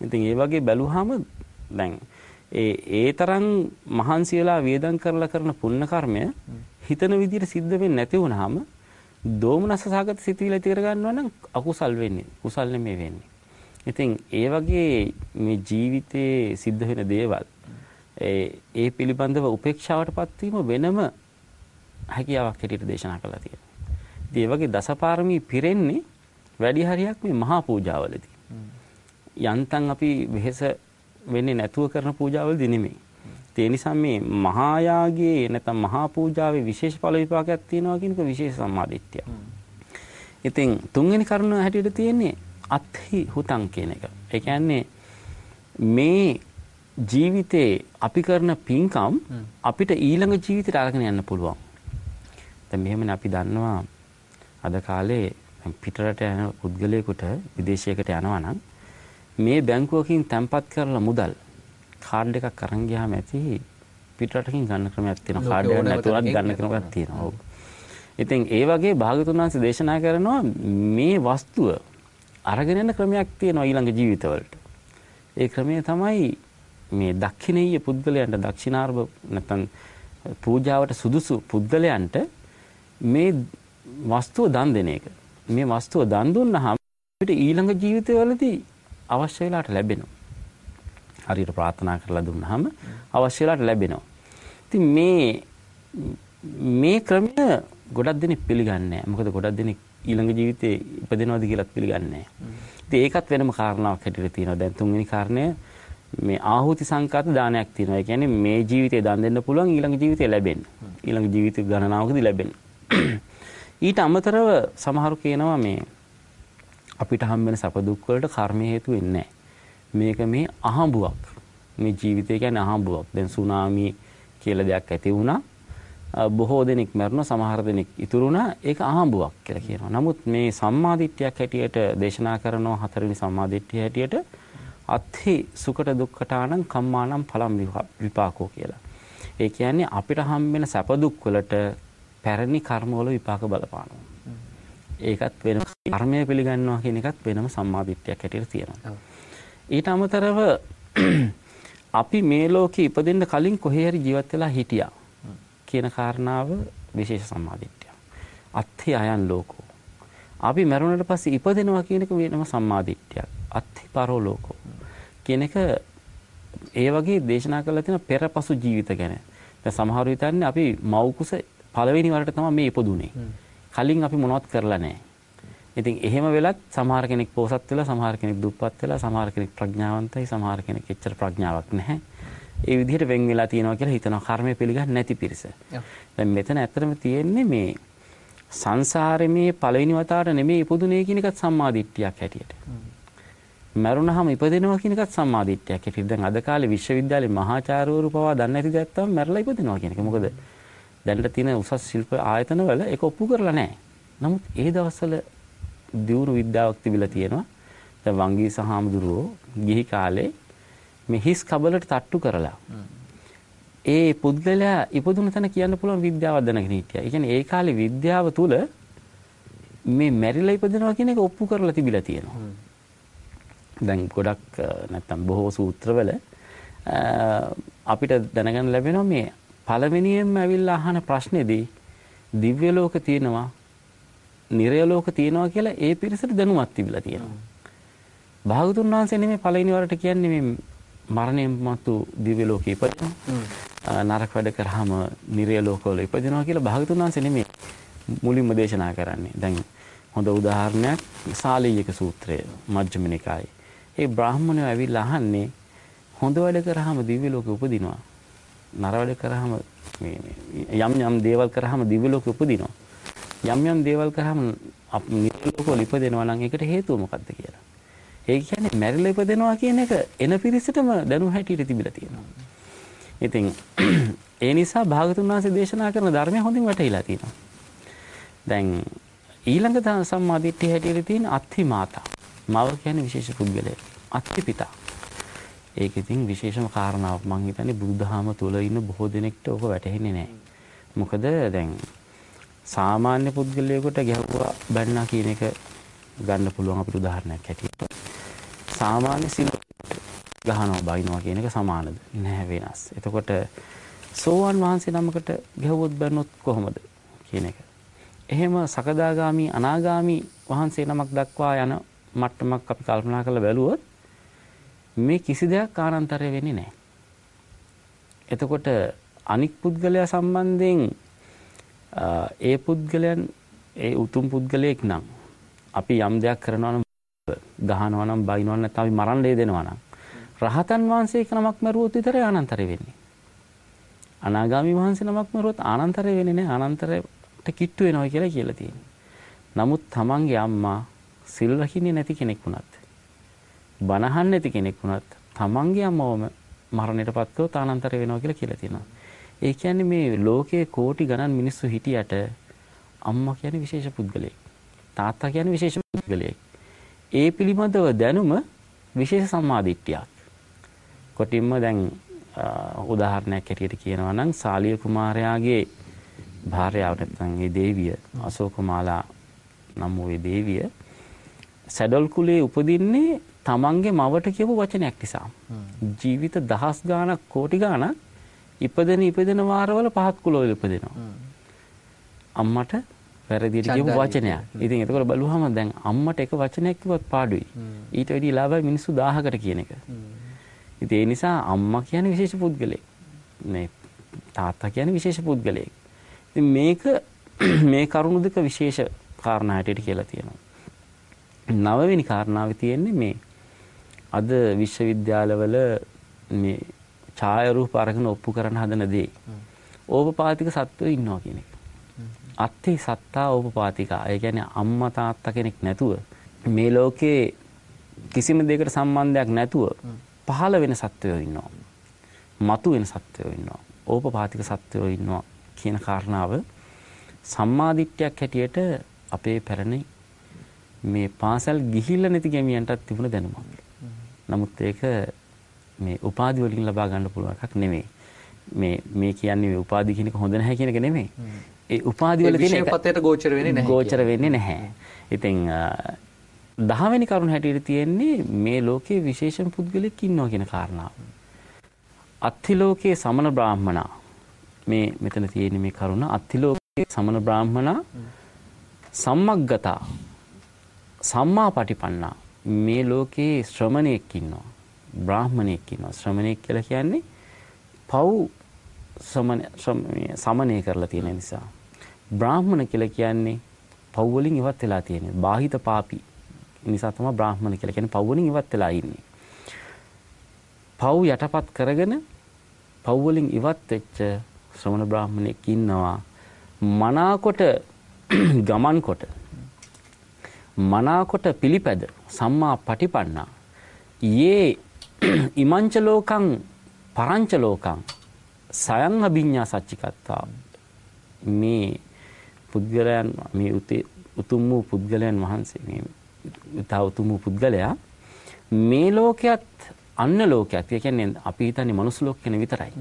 ඉතින් ඒ වගේ බැලුවාම දැන් ඒ ඒ තරම් මහන්සි වෙලා වේදම් කරලා කරන පුණ්‍ය කර්මය හිතන විදිහට සිද්ධ වෙන්නේ නැති වුනහම දෝමනස සාගත සිතිවිලි තිර ගන්නවා නම් අකුසල් වෙන්නේ. කුසල් නෙමෙයි වෙන්නේ. ඉතින් ඒ වගේ මේ ජීවිතේ සිද්ධ වෙන දේවල් ඒ පිළිබඳව උපේක්ෂාවටපත් වීම වෙනම හැකියාවක් හැටියට දේශනා කළා තියෙනවා. ඉතින් ඒ වගේ දසපාරමී පිරෙන්නේ වැඩි හරියක් මේ මහා පූජාවලදී. යන්තම් අපි වෙහෙස වෙන්නේ නැතුව කරන පූජාවලදී නෙමෙයි. ඒ නිසා මේ මහා යාගයේ නැත්නම් මහා පූජාවේ විශේෂ ඵල විපාකයක් තියෙනවා කියනක විශේෂ සම්මාදිට්ඨිය. ඉතින් තුන්වෙනි කරුණ හැටියට තියෙන්නේ අත්හි හුතං කියන එක. ඒ කියන්නේ මේ ජීවිතේ අපි කරන පින්කම් අපිට ඊළඟ ජීවිතයට අරගෙන යන්න පුළුවන්. දැන් මෙහෙමනේ අපි දන්නවා අද කාලේ පිටරට යන පුද්ගලයෙකුට විදේශයකට යනවා නම් මේ බැංකුවකින් තැන්පත් කරලා මුදල් කාඩ් එකක් අරන් ගියාම ඇති පිටරටකින් ගන්න ක්‍රමයක් තියෙනවා. කාඩ් එකක් නැතුවත් ගන්න ක්‍රමයක් තියෙනවා. ඉතින් ඒ වගේ භාගතුන් වහන්සේ දේශනා කරනවා මේ වස්තුව අරගෙන යන ක්‍රමයක් තියෙනවා ඊළඟ ජීවිතවලට. ඒ ක්‍රමය තමයි මේ දක්ෂිනීය පුද්ගලයන්ට දක්ෂිනාර්භ නැත්නම් පූජාවට සුදුසු පුද්ගලයන්ට මේ වස්තුව දන් දෙන එක. මේ වස්තුව දන් දුන්නාම අපිට ඊළඟ ජීවිතවලදී අවශ්‍ය වෙලාවට ලැබෙනවා. හරියට ප්‍රාර්ථනා කරලා දුන්නාම අවශ්‍ය වෙලාවට ලැබෙනවා. ඉතින් මේ මේ ක්‍රමය ගොඩක් දෙනෙක් පිළිගන්නේ නැහැ. මොකද ගොඩක් දෙනෙක් ඊළඟ ජීවිතේ ඉපදෙනවද කියලාත් පිළිගන්නේ නැහැ. ඉතින් ඒකත් වෙනම කාරණාවක් හැටියට තියෙනවා. දැන් තුන්වෙනි කාරණය මේ ආහුති සංකාත දානයක් තියෙනවා. ඒ කියන්නේ මේ ජීවිතේ දන් දෙන්න පුළුවන් ඊළඟ ජීවිතේ ලැබෙන්න. ඊළඟ ජීවිත ගණනාවකදී ලැබෙන්න. ඊට අමතරව සමහරු කියනවා මේ අපිට හම් වෙන සැප දුක් වලට කර්ම හේතු වෙන්නේ මේක මේ අහඹුවක්. මේ ජීවිතය කියන්නේ අහඹුවක්. දැන් සුනාමි කියලා දෙයක් ඇති වුණා. බොහෝ දෙනෙක් මැරුණා සමහර දෙනෙක් ඉතුරු වුණා ඒක අහඹුවක් කියලා කියනවා. නමුත් මේ සම්මාදිට්ඨියක් හැටියට දේශනා කරනවා හතරවෙනි සම්මාදිට්ඨිය හැටියට අත්හි සුකට දුක්ඛටානං කම්මානම් ඵලම් විපාකෝ කියලා. ඒ කියන්නේ අපිට හම්බෙන සැප දුක් වලට පැරණි කර්මවල විපාක බලපානවා. ඒකත් වෙන කර්මය පිළිගන්නවා කියන එකත් වෙනම සම්මාදිට්ඨියක් හැටියට තියෙනවා. ඊට අමතරව [CLEARS THROAT] අපි මේ ලෝකේ ඉපදෙන්න කලින් කොහේ හරි ජීවත් වෙලා හිටියා. කියන කාරණාව විශේෂ සම්මාදිට්ඨිය. අත්ථි අයන් ලෝකෝ. අපි මරුණට පස්සේ ඉපදෙනවා කියන එක වෙනම සම්මාදිට්ඨියක්. අත්ථි පරෝ ලෝකෝ. කියන එක ඒ වගේ දේශනා කරලා තියෙන පෙරපසු ජීවිත ගැන. දැන් සමහරව හිතන්නේ අපි මව් කුස පළවෙනි වරට තමයි මේ ඉපදුනේ. කලින් අපි මොනවත් කරලා නැහැ. ඉතින් එහෙම වෙලත් සමහර කෙනෙක් පෝසත් වෙලා සමහර කෙනෙක් දුප්පත් වෙලා සමහර කෙනෙක් ප්‍රඥාවන්තයි සමහර කෙනෙක් එච්චර ප්‍රඥාවක් නැහැ. ඒ විදිහට වෙන් වෙලා තියෙනවා කියලා හිතනවා කර්මය පිළිගන්නේ නැති පිරිස. දැන් මෙතන ඇත්තටම තියෙන්නේ මේ සංසාරේ මේ පළවෙනි වතාවට නෙමෙයි ඉපදුනේ කියන එකත් සම්මාදිට්ඨියක් හැටියට. මරුණාම ඉපදෙනවා කියන එකත් සම්මාදිට්ඨියක් හැටියට. දැන් අද කාලේ විශ්වවිද්‍යාලේ මහාචාර්යවරු පවා දන්නේ නැති දෙයක් තමයි මැරලා ඉපදෙනවා කියන එක. මොකද දැනට තියෙන උසස් ශිල්ප ආයතන වල ඒක ඔප්පු කරලා නැහැ. නමුත් ඒ දවස්වල දියුණු විද්‍යාවක් තිබිලා තියෙනවා. දැන් වංගී සහාමුදුරුවෝ ගිහි කාලේ මේ හිස් කබලට තට්ටු කරලා ඒ පුද්ගලයා ඉපදුන තැන කියන්න පුළුවන් විද්‍යාවක් දැනගෙන හිටියා. ඒ කියන්නේ ඒ කාලේ විද්‍යාව තුල මේ මැරිලා ඉපදෙනවා කියන එක ඔප්පු කරලා තිබිලා තියෙනවා. දැන් ගොඩක් නැත්තම් බොහෝ සූත්‍රවල අපිට දැනගන්න ලැබෙනවා මේ පළවෙනියෙන්ම ඇවිල්ලා අහන ප්‍රශ්නේදී දිව්‍ය ලෝක තියෙනවා, නිරය ලෝක තියෙනවා කියලා ඒ පිරිසට දැනුමක් තිබිලා තියෙනවා. භාගතුන් වහන්සේ නෙමෙයි පළවෙනි වරට කියන්නේ මේ මරණයෙන් මතු දිව්‍ය ලෝකෙ ඉපදිනවා. නරක වැඩ කරාම නිරය ලෝකවල ඉපදිනවා කියලා භාගතුන් වහන්සේ නෙමෙයි මුලින්ම දේශනා කරන්නේ. දැන් හොඳ උදාහරණයක් සාලීයක සූත්‍රය මජ්ක්‍ධිම නිකායේ. ඒ බ්‍රාහ්මණයෝ ඇවිල්ලා අහන්නේ හොඳ වැඩ කරාම දිව්‍ය ලෝකෙ උපදිනවා. නර වැඩ කරාම යම් යම් දේවල් කරාම දිව්‍ය ලෝකෙ උපදිනවා. යම් යම් දේවල් කරාම නිරය ලෝකවල ඉපදෙනවා නම් ඒකට හේතුව මොකක්ද කියලා. ඒ කියන්නේ මැරිලා ඉපදෙනවා කියන එක එන පිරිසටම දැනුම හැටියට තිබිලා තියෙනවා. ඉතින් ඒ නිසා භාගතුන් වහන්සේ දේශනා කරන ධර්මය හොඳින් වැටහිලා තියෙනවා. දැන් ඊළඟ සම්මාදිට්ඨිය හැටියට තියෙන අත්ථි මාතා. මව කියන්නේ විශේෂ පුද්ගලයෙක්. අත්ථි පිතා. ඒක ඉතින් විශේෂම කාරණාවක් මම හිතන්නේ බුදුදහම තුල ඉන්න බොහෝ දෙනෙක්ට ඕක වැටහෙන්නේ නැහැ. මොකද දැන් සාමාන්‍ය පුද්ගලයෙකුට ගැහුවා බැන්නා කියන එක ගන්න පුළුවන් අපිට උදාහරණයක් හැටියට. සාමාන්‍ය සිල් ගහනවා බයිනවා කියන එක සමානද? නැහැ වෙනස්. එතකොට සෝවන් වහන්සේ නමකට ගැහුවොත් බැන්නොත් කොහොමද කියන එක. එහෙම සකදාගාමි අනාගාමි වහන්සේ නමක් දක්වා යන මට්ටමක් අපි කල්පනා කරලා බැලුවොත් මේ කිසි දෙයක් ආනන්තරය වෙන්නේ නැහැ. එතකොට අනික් පුද්ගලයා සම්බන්ධයෙන් ඒ පුද්ගලයන් ඒ උතුම් පුද්ගලයෙක් නම් අපි යම් දෙයක් කරනවා නම් ගහනවා නම් බයිනවා නැත්නම් අපි මරන්න දෙනවා නම් රහතන් වහන්සේ නමක් මරුවොත් විතරයි ආනන්තරය වෙන්නේ. අනාගාමි වහන්සේ නමක් මරුවොත් ආනන්තරය වෙන්නේ නැහැ. ආනන්තරයට කිට්ටු වෙනවා කියලා කියලා තියෙනවා. නමුත් තමන්ගේ අම්මා සිල් රකින්නේ නැති කෙනෙක් වුණත් බනහන් නැති කෙනෙක් වුණත් තමන්ගේ අම්මවම මරණයටපත් කරොත් ආනන්තර වෙනවා කියලා කියලා තියෙනවා. ඒ කියන්නේ මේ ලෝකයේ කෝටි ගණන් මිනිස්සු හිටියට අම්මා කියන්නේ විශේෂ පුද්ගලයෙක්. තාත්තා කියන්නේ විශේෂ පුද්ගලයෙක්. ඒ පිළිබඳව දැනුම විශේෂ සම්මාදිට්ඨියක්. කොටින්ම දැන් උදාහරණයක් ඇටියට කියනවා නම් සාලිය කුමාරයාගේ භාර්යාව නැත්නම් ඒ දේවිය අශෝකමාලා නම් වූ ඒ දේවිය සැඩොල් කුලේ උපදින්නේ තමන්ගේ මවට කියපු වචනයක් නිසා. ජීවිත දහස් ගාණක් කෝටි ගාණක් ඉපදෙන ඉපදෙන වාරවල පහත් කුලවල ඉපදෙනවා. අම්මට වැරදියට කියපු වචනයක්. ඉතින් එතකොට බලුවහම දැන් අම්මට එක වචනයක් කිව්වත් පාඩුයි. ඊට වැඩි ලාභයි මිනිස්සු 1000කට කියන එක. ඉතින් ඒ නිසා අම්මා කියන්නේ විශේෂ පුද්ගලයෙක්. මේ තාත්තා කියන්නේ විශේෂ පුද්ගලයෙක්. ඉතින් මේක [CLEARS THROAT] මේ කරුණු දෙක විශේෂ කාරණා හැටියට කියලා තියෙනවා. නවවෙනි කාරණාවේ තියෙන්නේ මේ අද විශ්වවිද්‍යාලවල මේ ඡායාරූප අරගෙන ඔප්පු කරන්න හදන දේ. ඕපපාතික සත්වයෝ ඉන්නවා කියන එක. අත්ථි සත්තා ඕපපාතිකා. ඒ කියන්නේ අම්මා තාත්තා කෙනෙක් නැතුව මේ ලෝකේ කිසිම දෙයකට සම්බන්ධයක් නැතුව පහළ වෙන සත්වයෝ ඉන්නවා. මතු වෙන සත්වයෝ ඉන්නවා. ඕපපාතික සත්වයෝ ඉන්නවා කියන කාරණාව සම්මාදිට්ඨියක් හැටියට අපේ පැරණි මේ පාසල් ගිහිල්ලා නැති ගැමියන්ටත් තිබුණ දැනුමක්. නමුත් ඒක මේ උපාධි වලින් ලබා ගන්න පුළුවන් එකක් නෙමෙයි. මේ මේ කියන්නේ මේ උපාධි කියන එක හොඳ නැහැ කියන එක නෙමෙයි. ඒ උපාධි වල තියෙන පතේට ගෝචර වෙන්නේ නැහැ. ගෝචර වෙන්නේ නැහැ. ඉතින් දහවෙනි කරුණ හැටියට තියෙන්නේ මේ ලෝකයේ විශේෂම පුද්ගලෙක් ඉන්නවා කියන කාරණාව. අත්ති ලෝකයේ සමන බ්‍රාහ්මනා මේ මෙතන තියෙන මේ කරුණ අත්ති ලෝකයේ සමන බ්‍රාහ්මනා සම්මග්ගතා සම්මා පටිපන්නා මේ ලෝකයේ ශ්‍රමණයෙක් ඉන්නවා. බ්‍රාහ්මණයෙක් ඉන්නවා. ශ්‍රමණයෙක් කියලා කියන්නේ පව් සමනය කරලා තියෙන නිසා. බ්‍රාහ්මණ කියලා කියන්නේ පව් වලින් ඉවත් වෙලා තියෙන. බාහිත පාපි නිසා තමයි බ්‍රාහ්මණ කියලා කියන්නේ පව් වලින් ඉවත් වෙලා ඉන්නේ. පව් යටපත් කරගෙන පව් වලින් ඉවත් වෙච්ච ශ්‍රමණ බ්‍රාහ්මණයෙක් ඉන්නවා. මනාකොට ගමන් කොට මනාකොට පිළිපැද සම්මා පටිපන්නා යේ [CLEARS THROAT] ඉමංච ලෝකං පරංච ලෝකං සයං අභිඤ්ඤා සච්චිකත්තා මේ පුද්ගලයන් මේ උතුම් වූ පුද්ගලයන් වහන්සේ මේ උතා උතුම් වූ පුද්ගලයා මේ ලෝකයක් අන්න ලෝකයක්. ඒ කියන්නේ අපි හිතන්නේ මනුස්ස ලෝක කියන විතරයි.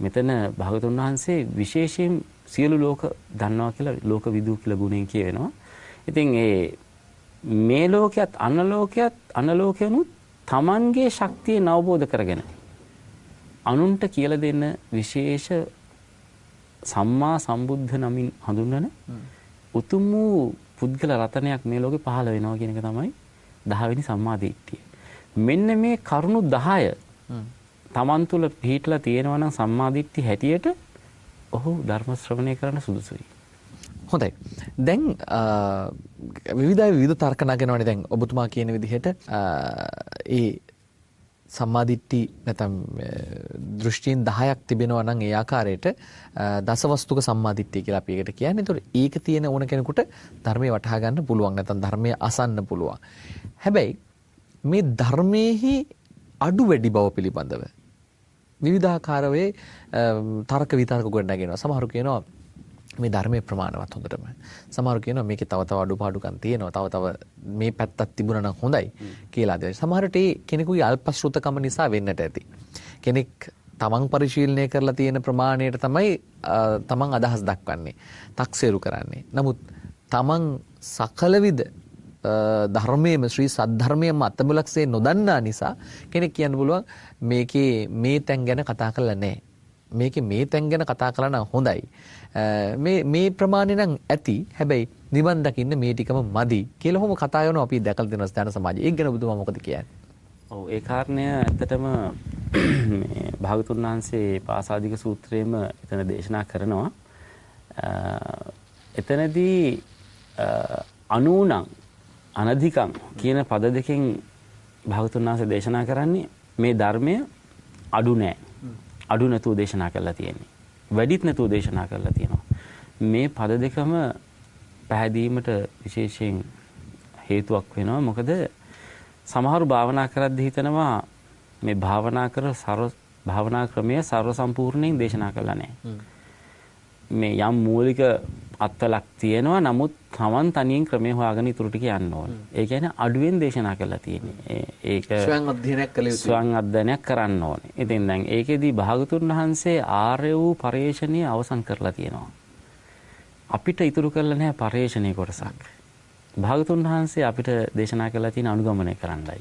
මෙතන භාගතුන් වහන්සේ විශේෂයෙන් සියලු ලෝක දන්නවා කියලා ලෝක විදූ කියලා ගුණයෙන් කියවෙනවා. ඉතින් ඒ මේ ලෝකයක් අන්න ලෝකයක් අන්න ලෝකයනුත් Tamanගේ ශක්තිය නවබෝධ කරගෙන අනුන්ට කියලා දෙන්න විශේෂ සම්මා සම්බුද්ධ නමින් හඳුන්වන උතුම් වූ පුද්ගල රතනයක් මේ ලෝකේ පහළ වෙනවා කියන එක තමයි 10 වෙනි සම්මා දිට්ඨිය. මෙන්න මේ කරුණු 10 තමන් තුළ පිහිටලා තියෙනවා නම් සම්මා දිට්ඨි හැටියට ඔහු ධර්ම ශ්‍රවණය කරන්න සුදුසුයි. හොඳයි. දැන් විවිධ විවිධ තර්ක නගනවනේ දැන් ඔබතුමා කියන විදිහට ඒ සම්මාදිට්ඨි නැත්නම් දෘෂ්ටීන් 10ක් තිබෙනවා නම් ඒ ආකාරයට දසවස්තුක සම්මාදිට්ඨිය කියලා අපි ඒකට කියන්නේ. ඒතකොට ඒක තියෙන ඕන කෙනෙකුට ධර්මයේ වටහා ගන්න පුළුවන් නැත්නම් ධර්මයේ අසන්න පුළුවන්. හැබැයි මේ ධර්මයේහි අඩු වැඩි බව පිළිබඳව විවිධාකාර වේ තර්ක විතර්ක ගොඩනගෙනවා. සමහරු කියනවා මේ ධර්මයේ ප්‍රමාණවත් හොඳටම. සමහරු කියනවා මේකේ තව තව අඩුපාඩුකම් තියෙනවා. තව තව මේ පැත්තක් තිබුණා නම් හොඳයි කියලා දෙනවා. සමහරට ඒ කෙනෙකුගේ අල්පශ්‍රුතකම නිසා වෙන්නට ඇති. කෙනෙක් තමන් පරිශීලනය කරලා තියෙන ප්‍රමාණයට තමයි තමන් අදහස් දක්වන්නේ. තක්සේරු කරන්නේ. නමුත් තමන් සකලවිද ධර්මයේම ශ්‍රී සද්ධර්මයේම අතබලක්සේ නොදන්නා නිසා කෙනෙක් කියන්න පුළුවන් මේකේ මේ තැන් ගැන කතා කරලා නැහැ. මේකේ මේ තැන් ගැන කතා කළා නම් හොඳයි. මේ මේ ප්‍රමාණය නම් ඇති. හැබැයි නිවන් දකින්න මේ ටිකම මදි කියලා කොහොම කතා කරනවා අපි දැකලා තියෙනවා ස්ථාන සමාජයේ. ඒක ගැන බුදුමා මොකද කියන්නේ? ඔව් ඒ කාරණය ඇත්තටම මේ භාගතුන් වහන්සේ පාසාදික සූත්‍රයේම එතන දේශනා කරනවා. එතනදී අනූණං අනධිකං කියන පද දෙකෙන් භාගතුන් වහන්සේ දේශනා කරන්නේ මේ ධර්මය අඩු නෑ. අඩු නැතුව දේශනා කරලා තියෙන්නේ. වැඩිත් නැතුව දේශනා කරලා තියෙනවා. මේ පද දෙකම පැහැදීමට විශේෂයෙන් හේතුවක් වෙනවා. මොකද සමහරු භාවනා කරද්දී හිතනවා මේ භාවනා කර සර්ව භාවනා ක්‍රමය සර්ව සම්පූර්ණයෙන් දේශනා කළා නැහැ. මේ යම් මූලික අත්වලක් තියෙනවා නමුත් Taman තනියෙන් ක්‍රමය හොයාගෙන ඉතුරු ටික යන්න ඕන. ඒ කියන්නේ අඩුවෙන් දේශනා කරලා තියෙන්නේ. ඒක ස්වයං අධ්‍යයනයක් කළ යුතුයි. ස්වයං අධ්‍යයනයක් කරන්න ඕනේ. ඉතින් දැන් ඒකෙදී භාගතුන් වහන්සේ ආර්ය වූ පරේෂණීය අවසන් කරලා තියෙනවා. අපිට ඉතුරු කරලා නැහැ පරේෂණීය කොටසක්. භාගතුන් වහන්සේ අපිට දේශනා කළා තියෙන අනුගමනය කරන්නයි.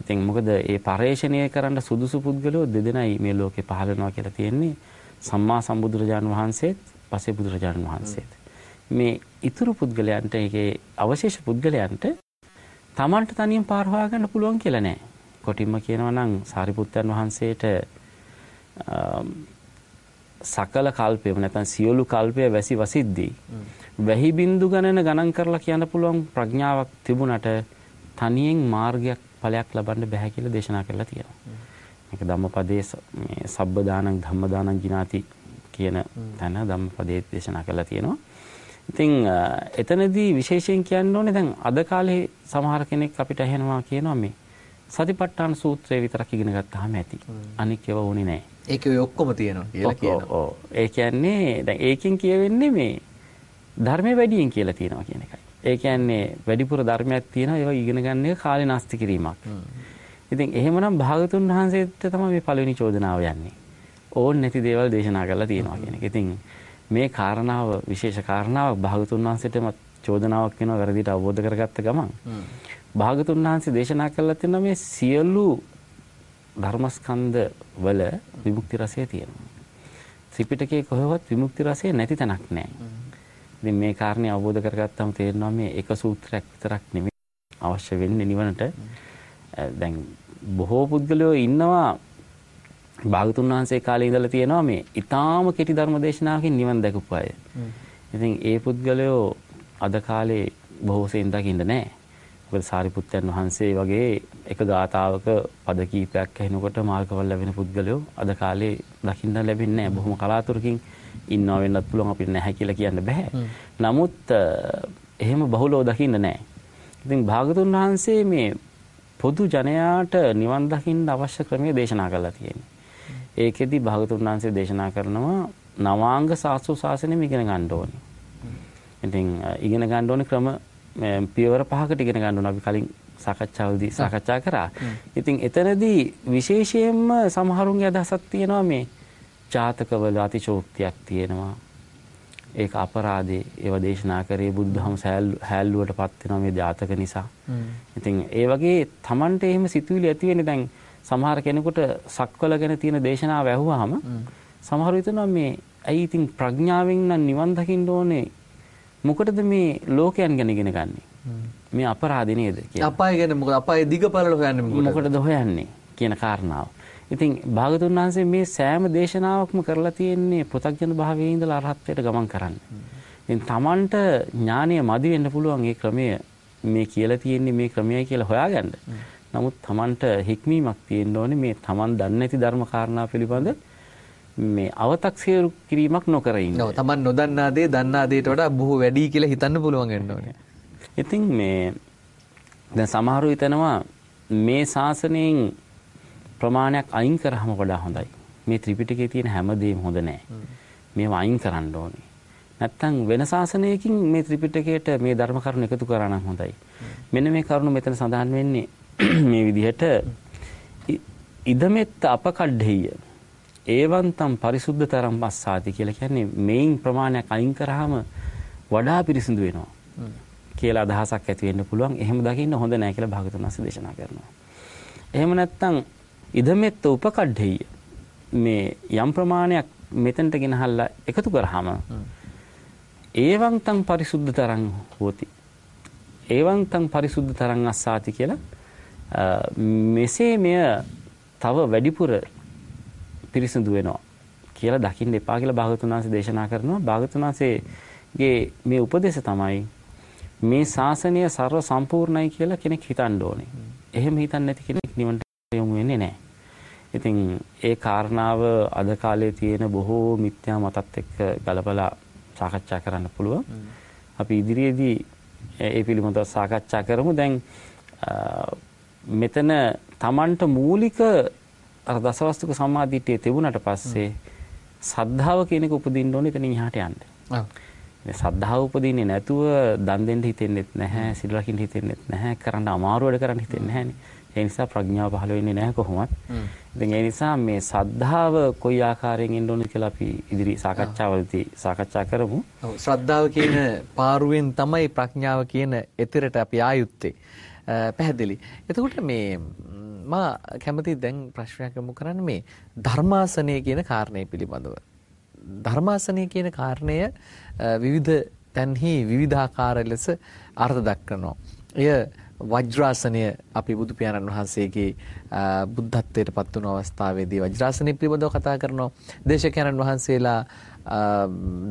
ඉතින් මොකද මේ පරේෂණීය කරන්න සුදුසු පුද්ගලයෝ දෙදෙනයි මේ ලෝකේ පහළ වෙනවා කියලා තියෙන්නේ. සම්මා සම්බුදුරජාණන් වහන්සේත් පසේ බුදුරජාණන් වහන්සේත්. මේ ඉතුරු පුද්ගලයන්ට ඒකේ අවශේෂ පුද්ගලයන්ට Tamanට තනියෙන් පාර හොයාගන්න පුළුවන් කියලා නෑ. කොටින්ම කියනවා නම් සාරිපුත්තයන් වහන්සේට සකල කල්පයම නැත්නම් සියලු කල්පය වැසි වසිද්දී වැහි බින්දු ගණන ගණන් කරලා කියන්න පුළුවන් ප්‍රඥාවක් තිබුණට තනියෙන් මාර්ගයක් ඵලයක් ලබන්න බෑ කියලා දේශනා කරලා තියෙනවා. මේක ධම්මපදයේ මේ සබ්බදානං ධම්මදානං ජිනාති කියන තැන ධම්මපදයේ දේශනා කරලා තියෙනවා. ඉතින් එතනදී විශේෂයෙන් කියන්න ඕනේ දැන් අද කාලේ සමහර කෙනෙක් අපිට ඇහෙනවා කියනවා මේ සතිපට්ඨාන සූත්‍රය විතරක් ඉගෙන ගත්තාම ඇති. අනික් ඒවා ඕනේ නැහැ. ඒකේ ඔය ඔක්කොම තියෙනවා කියලා කියනවා. ඔව්. ඒ කියන්නේ දැන් ඒකෙන් කියවෙන්නේ මේ ධර්මයේ වැඩියෙන් කියලා තියෙනවා කියන එකයි. ඒ කියන්නේ වැඩිපුර ධර්මයක් තියෙනවා ඒවා ඉගෙන ගන්න එක කාලේ නාස්ති කිරීමක්. ඉතින් එහෙමනම් භාගතුන් වහන්සේට තමයි මේ පළවෙනි චෝදනාව යන්නේ. ඕන් නැති දේවල් දේශනා කරලා තියෙනවා කියන එක. ඉතින් මේ කාරණාව විශේෂ කාරණාවක් භාගතුන් වහන්සේටම චෝදනාවක් වෙනවා වැරදිට අවබෝධ කරගත්ත ගමන්. භාගතුන් වහන්සේ දේශනා කළා තියෙනවා මේ සියලු ධර්මස්කන්ධ වල විමුක්ති රසය තියෙනවා. ත්‍රිපිටකයේ කොහෙවත් විමුක්ති රසය නැති තැනක් නැහැ. ඉතින් මේ කාරණේ අවබෝධ කරගත්තාම තේරෙනවා මේ එක සූත්‍රයක් විතරක් නෙමෙයි අවශ්‍ය වෙන්නේ නිවනට. දැන් බොහෝ පුද්ගලයෝ ඉන්නවා භාගතුන් වහන්සේ කාලේ ඉඳලා තියෙනවා මේ ඊටාම කෙටි ධර්ම දේශනාවකින් නිවන් දැකපු අය. ඉතින් ඒ පුද්ගලයෝ අද කාලේ බොහෝ සෙයින් දකින්න නැහැ. මොකද සාරිපුත්තයන් වහන්සේ වගේ එක ගාතාවක පද කීපයක් ඇහෙනකොට මාර්ගවල ලැබෙන පුද්ගලයෝ අද කාලේ දකින්න ලැබෙන්නේ නැහැ. බොහොම කලාතුරකින් ඉන්නවා වෙන්නත් පුළුවන් අපිට නැහැ කියලා කියන්න බෑ. නමුත් එහෙම බහුලව දකින්න නැහැ. ඉතින් භාගතුන් වහන්සේ මේ පොදු ජනයාට නිවන් දකින්න අවශ්‍ය ක්‍රමය දේශනා කරලා තියෙනවා. ඒකෙදි භාගතුන් වහන්සේ දේශනා කරනවා නවාංග සාස්ත්‍ර ශාසනයම ඉගෙන ගන්න ඕනේ. ඉතින් ඉගෙන ගන්න ඕනේ ක්‍රම පියවර පහකට ඉගෙන ගන්න ඕනේ අපි කලින් සාකච්ඡාවලදී සාකච්ඡා කරා. ඉතින් එතනදී විශේෂයෙන්ම සමහරුන්ගේ අදහසක් තියෙනවා මේ ජාතකවල අතිශෝක්තියක් තියෙනවා. ඒක අපරාධේ ඒව දේශනා කරේ බුද්ධහම හැල්ලුවට පත් වෙනවා මේ ජාතක නිසා. ඉතින් ඒ වගේ Tamante එහෙම සිතුවිලි ඇති වෙන්නේ දැන් සමහර කෙනෙකුට සක්වල ගැන තියෙන දේශනාව ඇහුවාම සමහර හිතනවා මේ ඇයි ඉතින් ප්‍රඥාවෙන් නම් නිවන් දකින්න ඕනේ මොකටද මේ ලෝකයන් ගැන ඉගෙන ගන්නෙ මේ අපරාධ නේද කියලා. අපාය ගැන මොකද අපායේ දිගපළල හොයන්නේ මොකටද? මොකටද හොයන්නේ කියන කාරණාව. ඉතින් භාගතුන් වහන්සේ මේ සෑම දේශනාවක්ම කරලා තියෙන්නේ පෘථග්ජන භාවයේ ඉඳලා අරහත්ත්වයට ගමන් කරන්න. ඉතින් Tamanට ඥානය මදි වෙන්න පුළුවන් මේ ක්‍රමය මේ කියලා තියෙන්නේ මේ ක්‍රමයයි කියලා හොයාගන්න. නමුත් Tamanට හික්මීමක් තියෙන්න ඕනේ මේ Taman දන්නේ නැති ධර්ම කාරණා පිළිබඳ මේ අව탁සිරු කිරීමක් නොකර ඉන්න. ඔව් Taman නොදන්නා දේ දන්නා දේට වඩා බොහෝ වැඩි කියලා හිතන්න පුළුවන් වෙන්න ඕනේ. ඉතින් මේ දැන් සමහරව හිතනවා මේ ශාසනයෙන් ප්‍රමාණයක් අයින් කරාම වඩා හොඳයි. මේ ත්‍රිපිටකයේ තියෙන හැමදේම හොඳ නෑ. මේවා අයින් කරන්න ඕනේ. නැත්තම් වෙන ශාසනයකින් මේ ත්‍රිපිටකයට මේ ධර්ම කරුණු එකතු කරා නම් හොඳයි. මෙන්න මේ කරුණු මෙතන සඳහන් වෙන්නේ [CLEARS THROAT] මේ විදිහට ඉදමෙත්ත අපකඩ්ඩෙය ඒවන්තම් පරිසුද්ධතරම් පස්සාති කියලා කියන්නේ මේන් ප්‍රමාණයක් අයින් කරාම වඩා පිරිසිදු වෙනවා කියලා අදහසක් ඇති වෙන්න පුළුවන්. එහෙම දකින්න හොඳ නැහැ කියලා භාගතුන් වහන්සේ දේශනා කරනවා. එහෙම නැත්නම් ඉදමෙත්ත උපකඩ්ඩෙය මේ යම් ප්‍රමාණයක් මෙතනට ගෙනහල්ලා එකතු කරාම ඒවන්තම් පරිසුද්ධතරං හෝති. ඒවන්තම් පරිසුද්ධතරං අස්සාති කියලා මෙසේ මෙය තව වැඩිපුර පිරිසිදු වෙනවා කියලා දකින්න එපා කියලා භාගතුන් වහන්සේ දේශනා කරනවා. භාගතුන් වහන්සේගේ මේ උපදේශ තමයි මේ ශාසනය ਸਰව සම්පූර්ණයි කියලා කෙනෙක් හිතන්න ඕනේ. එහෙම හිතන්නේ නැති කෙනෙක් නිවනට යොමු වෙන්නේ නැහැ. ඉතින් ඒ කාරණාව අද කාලේ තියෙන බොහෝ මිත්‍යා මතත් එක්ක ගලපලා සාකච්ඡා කරන්න පුළුවන්. අපි ඉදිරියේදී ඒ පිළිබඳව සාකච්ඡා කරමු. දැන් මෙතන Tamanට මූලික අර දසවස්තුක සම්මාදිට්ඨිය තිබුණට පස්සේ සද්ධාව කියන එක උපදින්න ඕනේ එතනින් එහාට යන්න. ඔව්. සද්ධාව උපදින්නේ නැතුව දන් දෙන්න හිතෙන්නෙත් නැහැ, සිල් රකින්න හිතෙන්නෙත් නැහැ, කරන්න අමාරු වැඩ කරන්න හිතෙන්නේ නැහැනේ. ඒ නිසා ප්‍රඥාව පහළ වෙන්නේ නැහැ කොහොමත්. ඉතින් ඒ නිසා මේ සද්ධාව කොයි ආකාරයෙන් එන්න ඕනද කියලා අපි ඉදිරි සාකච්ඡාවලදී සාකච්ඡා කරමු. ඔව් ශ්‍රද්ධාව කියන පාරුවෙන් තමයි ප්‍රඥාව කියන එතරට අපි ආයුත්තේ. පැහැදිලි. එතකොට මේ මා කැමති දැන් ප්‍රශ්නයක් යොමු කරන්න මේ ධර්මාසනය කියන කාරණය පිළිබඳව. ධර්මාසනය කියන කාරණය විවිධ තැන්හි විවිධාකාර ලෙස අර්ථ දක්වනවා. එය වජ්‍රාසනය අපි බුදු පියාණන් වහන්සේගේ බුද්ධත්වයට පත් වුණු අවස්ථාවේදී වජ්‍රාසනය පිළිබඳව කතා කරනවා. දේශකයන්න් වහන්සේලා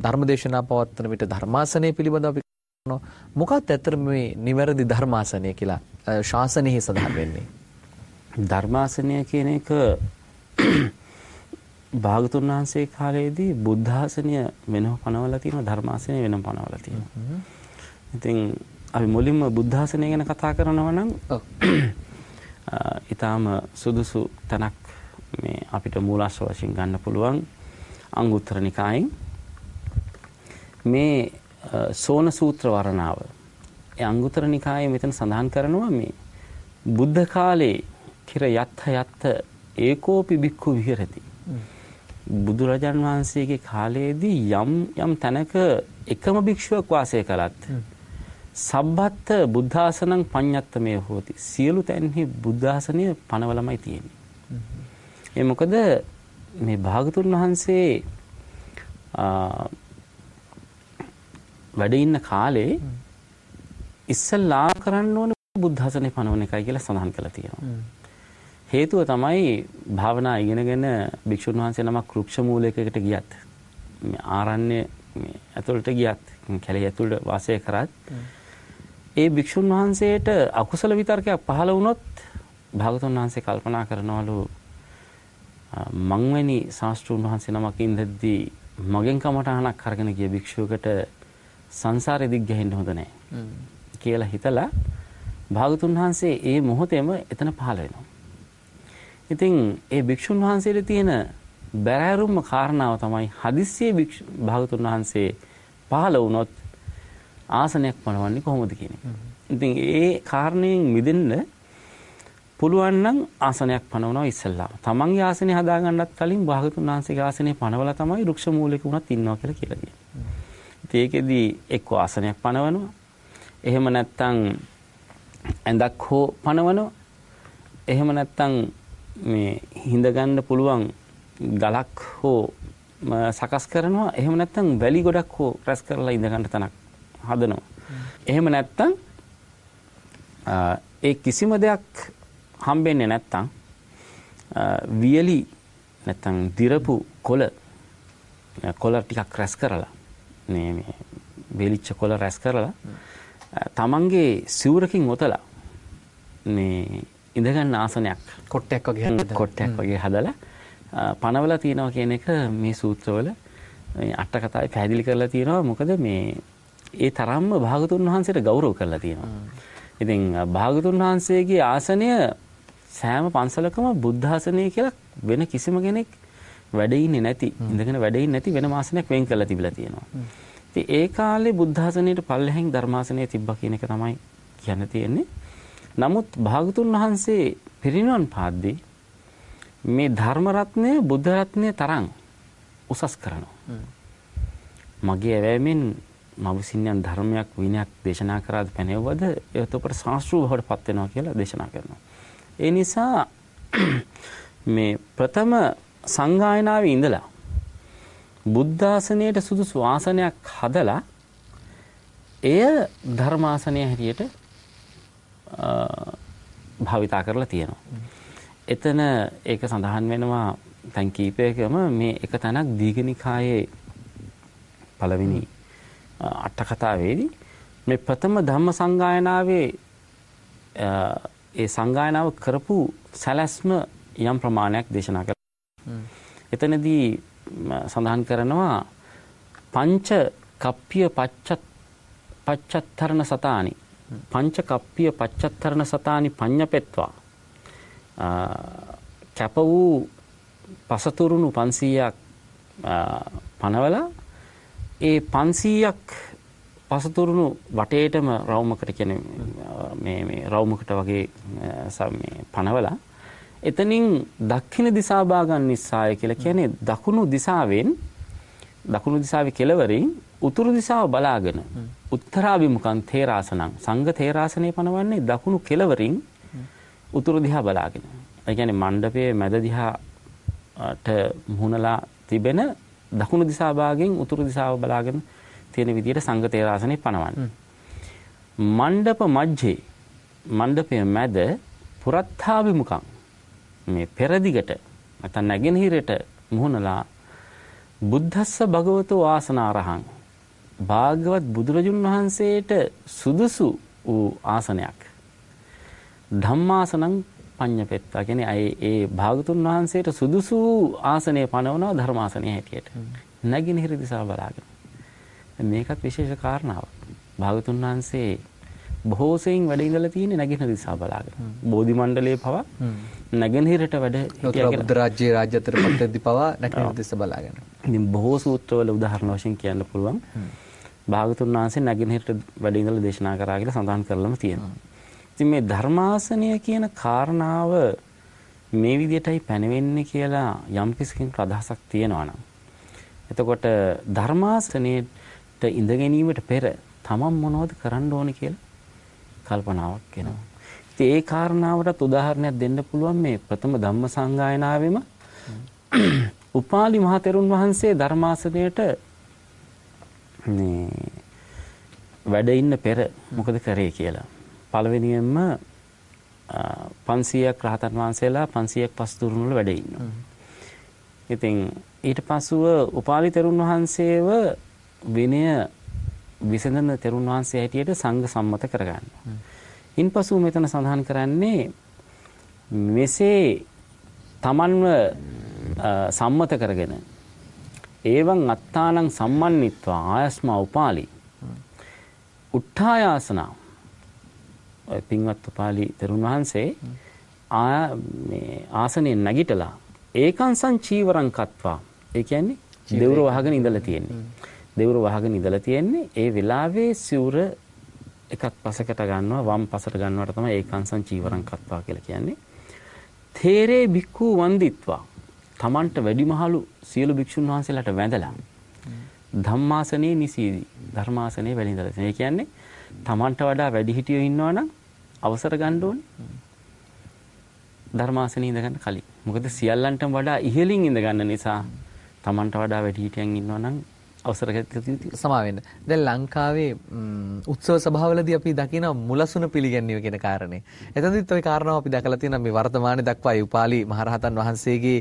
ධර්මදේශනා පවත්වන විට ධර්මාසනය පිළිබඳව අපි කරනවා. මොකක්ද ඇත්තට මේ නිවැරදි ධර්මාසනය කියලා? ශාසනයෙහි සඳහන් වෙන්නේ? ධර්මාසනය කියන එක [CLEARS THROAT] භාගතුන් වහන්සේ කාලයේදී බුද්ධාසනය වෙනම පනවලා තියෙනවා ධර්මාසනය වෙනම පනවලා තියෙනවා. ඉතින් අපි මුලින්ම බුද්ධාසනය ගැන කතා කරනවා නම් [CLEARS THROAT] ඊටාම සුදුසු තැනක් මේ අපිට මූලාශ්‍ර වශයෙන් ගන්න පුළුවන්. අංගුත්තර නිකායෙන්. මේ සෝන සූත්‍ර වර්ණාව. ඒ අංගුත්තර නිකායේ මෙතන සඳහන් කරනවා මේ බුද්ධ කාලේ කිර යත්ත යත්ත ඒකෝපි බික්ඛු විහෙරති. බුදුරජාන් වහන්සේගේ කාලයේදී යම් යම් තැනක එකම භික්ෂුවක් වාසය කළත් සබ්බත්ත බුද්ධාසනං පඤ්ඤත්තමේ හෝති. සියලු තැන්හි බුද්ධාසනය පනවලමයි තියෙන්නේ. ඒ මොකද මේ භාගතුන් වහන්සේ වැඩ ඉන්න කාලේ ඉස්සල්ලා කරන්න ඕන බුද්ධාසනේ පනවන එකයි කියලා සඳහන් කරලා තියෙනවා. හේතුව තමයි භාවනා ඉගෙනගෙන භික්ෂුන් වහන්සේ නමක් රුක්ෂ මූලයකට ගියත් මේ ආරණ්‍ය මේ ඇතුළට ගියත් කැලේ ඇතුළට වාසය කරත් ඒ භික්ෂුන් වහන්සේට අකුසල විතර්කයක් පහළ වුණොත් භාගතුන් වහන්සේ කල්පනා කරනවලු මංවැනි ශාස්ත්‍රූන් වහන්සේ නමක් ඉඳද්දී මගෙන් කමටහනක් අරගෙන ගිය භික්ෂුවකට සංසාරෙ දිග් ගැහෙන්න හොඳ නැහැ කියලා හිතලා භාගතුන් වහන්සේ ඒ මොහොතේම එතන පහළ වෙනවා. ඉතින් ඒ භික්ෂුන් වහන්සේට තියෙන බැරෑරුම්ම කාරණාව තමයි හදිස්සියේ භාගතුන් වහන්සේ පහළ වුණොත් ආසනයක් පනවන්නේ කොහොමද කියන එක. ඉතින් ඒ කාරණයෙන් මිදෙන්න පුළුවන් නම් ආසනයක් පනවනවා ඉස්සෙල්ලා. තමන්ගේ ආසනය හදාගන්නත් කලින් භාගතුන් වහන්සේගේ ආසනය පනවලා තමයි රුක්ෂ මූලික වුණත් ඉන්නවා කියලා කියලා කියනවා. ඉතින් ඒකෙදි එක්ක ආසනයක් පනවනවා. එහෙම නැත්නම් ඇඳක් හෝ පනවනවා. එහෙම නැත්නම් මේ හිඳ ගන්න පුළුවන් ගලක් හෝ සකස් කරනවා. එහෙම නැත්නම් වැලි ගොඩක් හෝ රැස් කරලා ඉඳ ගන්න තැනක් හදනවා. එහෙම නැත්නම් ඒ කිසිම දෙයක් හම්බෙන්නේ නැත්නම් වියලි නැත්නම් දිරපු කොළ කොළ ටිකක් රැස් කරලා මේ මේ වේලිච්ච කොළ රැස් කරලා තමන්ගේ සිවුරකින් ඔතලා මේ ඉඳගන්න ආසනයක්. කොට්ටයක් වගේ කොට්ටයක් වගේ හදලා පනවලා තියෙනවා කියන එක මේ සූත්‍රවල මේ අට කතාවේ පැහැදිලි කරලා තියෙනවා. මොකද මේ ඒ තරම්ම භාගතුන් වහන්සේට ගෞරව කරලා තියෙනවා. ඉතින් භාගතුන් වහන්සේගේ ආසනය සෑම පන්සලකම බුද්ධාසනය කියලා වෙන කිසිම කෙනෙක් වැඩ ඉන්නේ නැති ඉඳගෙන වැඩ ඉන්නේ නැති වෙන ආසනයක් වෙන් කරලා තිබිලා තියෙනවා. ඉතින් ඒ කාලේ බුද්ධාසනයට පල්ලෙහෙන් ධර්මාසනය තිබ්බා කියන එක තමයි කියන්න තියෙන්නේ. නමුත් භාගතුන් වහන්සේ පිරිනිවන් පාද්දී මේ ධර්ම රත්නය බුද්ධ රත්නය තරම් උසස් කරනවා. මගේ ඇවෑමෙන් මවසින්යන් ධර්මයක් විනයක් දේශනා කරාද පැනෙව්වද එතකොට ශාස්ත්‍රූ බවට පත් වෙනවා කියලා දේශනා කරනවා. ඒ නිසා මේ ප්‍රථම සංගායනාවේ ඉඳලා බුද්ධාසනයට සුදුසු ආසනයක් හදලා එය ධර්මාසනය හැටියට භාවිතා කරලා තියෙනවා. එතන ඒක සඳහන් වෙනවා තැන් කීපයකම මේ එක තැනක් දීඝනිකායේ පළවෙනි අට කතාවේදී මේ ප්‍රථම ධම්ම සංගායනාවේ ඒ සංගායනාව කරපු සැලැස්ම යම් ප්‍රමාණයක් දේශනා කළා. එතනදී සඳහන් කරනවා පංච කප්පිය පච්ච පච්චත්තරණ සතානි. පංච කප්පිය පච්චත්තරණ සතානි පඤ්ඤපෙත්වා. කැප වූ පසතුරුණු 500ක් පනවලා ඒ 500ක් පසතුරුණු වටේටම රවුමකට කියන්නේ මේ මේ රවුමකට වගේ මේ පනවලා එතනින් දක්ෂිණ දිසා භාගන් නිස්සාය කියලා කියන්නේ දකුණු දිසාවෙන් දකුණු දිසාවේ කෙළවරින් උතුරු දිසාව බලාගෙන උත්තරාභිමුඛං තේරාසනං සංඝ තේරාසනේ පනවන්නේ දකුණු කෙළවරින් උතුරු දිහා බලාගෙන. ඒ කියන්නේ මණ්ඩපයේ මැද දිහාට මුහුණලා තිබෙන දකුණු දිසා භාගයෙන් උතුරු දිසාව බලාගෙන තියෙන විදිහට සංඝ තේරාසනේ පනවන්නේ. මණ්ඩප මැජ්ජේ මණ්ඩපයේ මැද පුරත්ථාභිමුඛං මේ පෙරදිගට නැත්නම් නැගෙනහිරට මුහුණලා බුද්ධස්ස භගවතෝ ආසනාරහං භාගවත් බුදුරජුන් වහන්සේට සුදුසු වූ ආසනයක්. ධම්මාසනං පඤ්ඤපෙත්තා කියන්නේ ඒ ඒ භාගතුන් වහන්සේට සුදුසු ආසනය පනවනවා ධර්මාසනය හැටියට. නැගිනහිර දිශාව බලාගෙන. මේකත් විශේෂ කාරණාවක්. භාගතුන් වහන්සේ බොහෝ සෙයින් වැඩ ඉඳලා තියෙන්නේ නැගෙනහිර දිශාව බලාගෙන. බෝධි මණ්ඩලයේ පවා. නැගෙනහිරට වැඩ හිටියා බුද්ධ රාජ්‍යයේ රාජ්‍යතර පත්‍යදි පවා නැගෙනහිර දිශ බලාගෙන. ඉතින් බොහෝ සූත්‍රවල උදාහරණ වශයෙන් කියන්න පුළුවන්. භාගතුන් වහන්සේ නැගෙනහිරට වැඩ ඉඳලා දේශනා කරා කියලා සඳහන් කරලම තියෙනවා. ඉතින් මේ ධර්මාසනය කියන කාරණාව මේ විදිහටයි පැනවෙන්නේ කියලා යම් කිසිකෙනෙක් අදහසක් තියෙනවා නම්. එතකොට ධර්මාසනයේට ඉඳ ගැනීමට පෙර තමන් මොනවද කරන්න ඕනේ කියලා කල්පනාවක් එනවා. ඉතින් ඒ කාරණාවටත් උදාහරණයක් දෙන්න පුළුවන් මේ ප්‍රථම ධම්ම සංගායනාවෙම [COUGHS] උපාලි මහතෙරුන් වහන්සේ ධර්මාසනයට මේ වැඩ ඉන්න පෙර මොකද කරේ කියලා. පළවෙනියෙන්ම 500ක් රහතන් වහන්සේලා 500ක් පස්තුරුන් වල වැඩ ඉන්නවා. ඉතින් ඊට පසුව උපාලි තෙරුන් වහන්සේව විනය විසඳන තෙරුන් වහන්සේ හැටියට සංඝ සම්මත කරගන්නවා. ඉන්පසු මෙතන සඳහන් කරන්නේ මෙසේ තමන්ව සම්මත කරගෙන ඒවන් අත්තානං සම්මන්නිත්වා ආයස්මා උපාලි. උට්ඨායාසනා. පින්වත් උපාලි තෙරුන් වහන්සේ ආ මේ ආසනයෙන් නැගිටලා ඒකංසං චීවරං කତ୍වා. ඒ කියන්නේ දෙවුර වහගෙන ඉඳලා තියෙන්නේ. දෙවුර වහගෙන ඉඳලා තියෙන්නේ ඒ වෙලාවේ සිවුර එකක් පසකට ගන්නවා වම් පසට ගන්නවට තමයි ඒකංසං චීවරං කତ୍වා කියලා කියන්නේ තේරේ බික්ඛු වන්දිත්වා තමන්ට වැඩිමහලු සියලු භික්ෂුන් වහන්සේලාට වැඳලා ධම්මාසනේ නිසීදි ධර්මාසනේ වැඩිඳලා තියෙනවා. ඒ කියන්නේ තමන්ට වඩා වැඩිහිටියෝ ඉන්නවනම් අවසර ගන්න ඕනේ. ධර්මාසනේ ඉඳ ගන්න කලින්. මොකද සියල්ලන්ටම වඩා ඉහළින් ඉඳ ගන්න නිසා තමන්ට වඩා වැඩිහිටියන් ඉන්නවනම් අවසර සමා වෙන්න. දැන් ලංකාවේ උත්සව සභාවලදී අපි දකින මුලසුන පිළිගැන්වීම කියන කාරණේ. එතනදිත් ওই කාරණාව අපි දැකලා තියෙනවා මේ වර්තමානයේ දක්වා උපාලි මහරහතන් වහන්සේගේ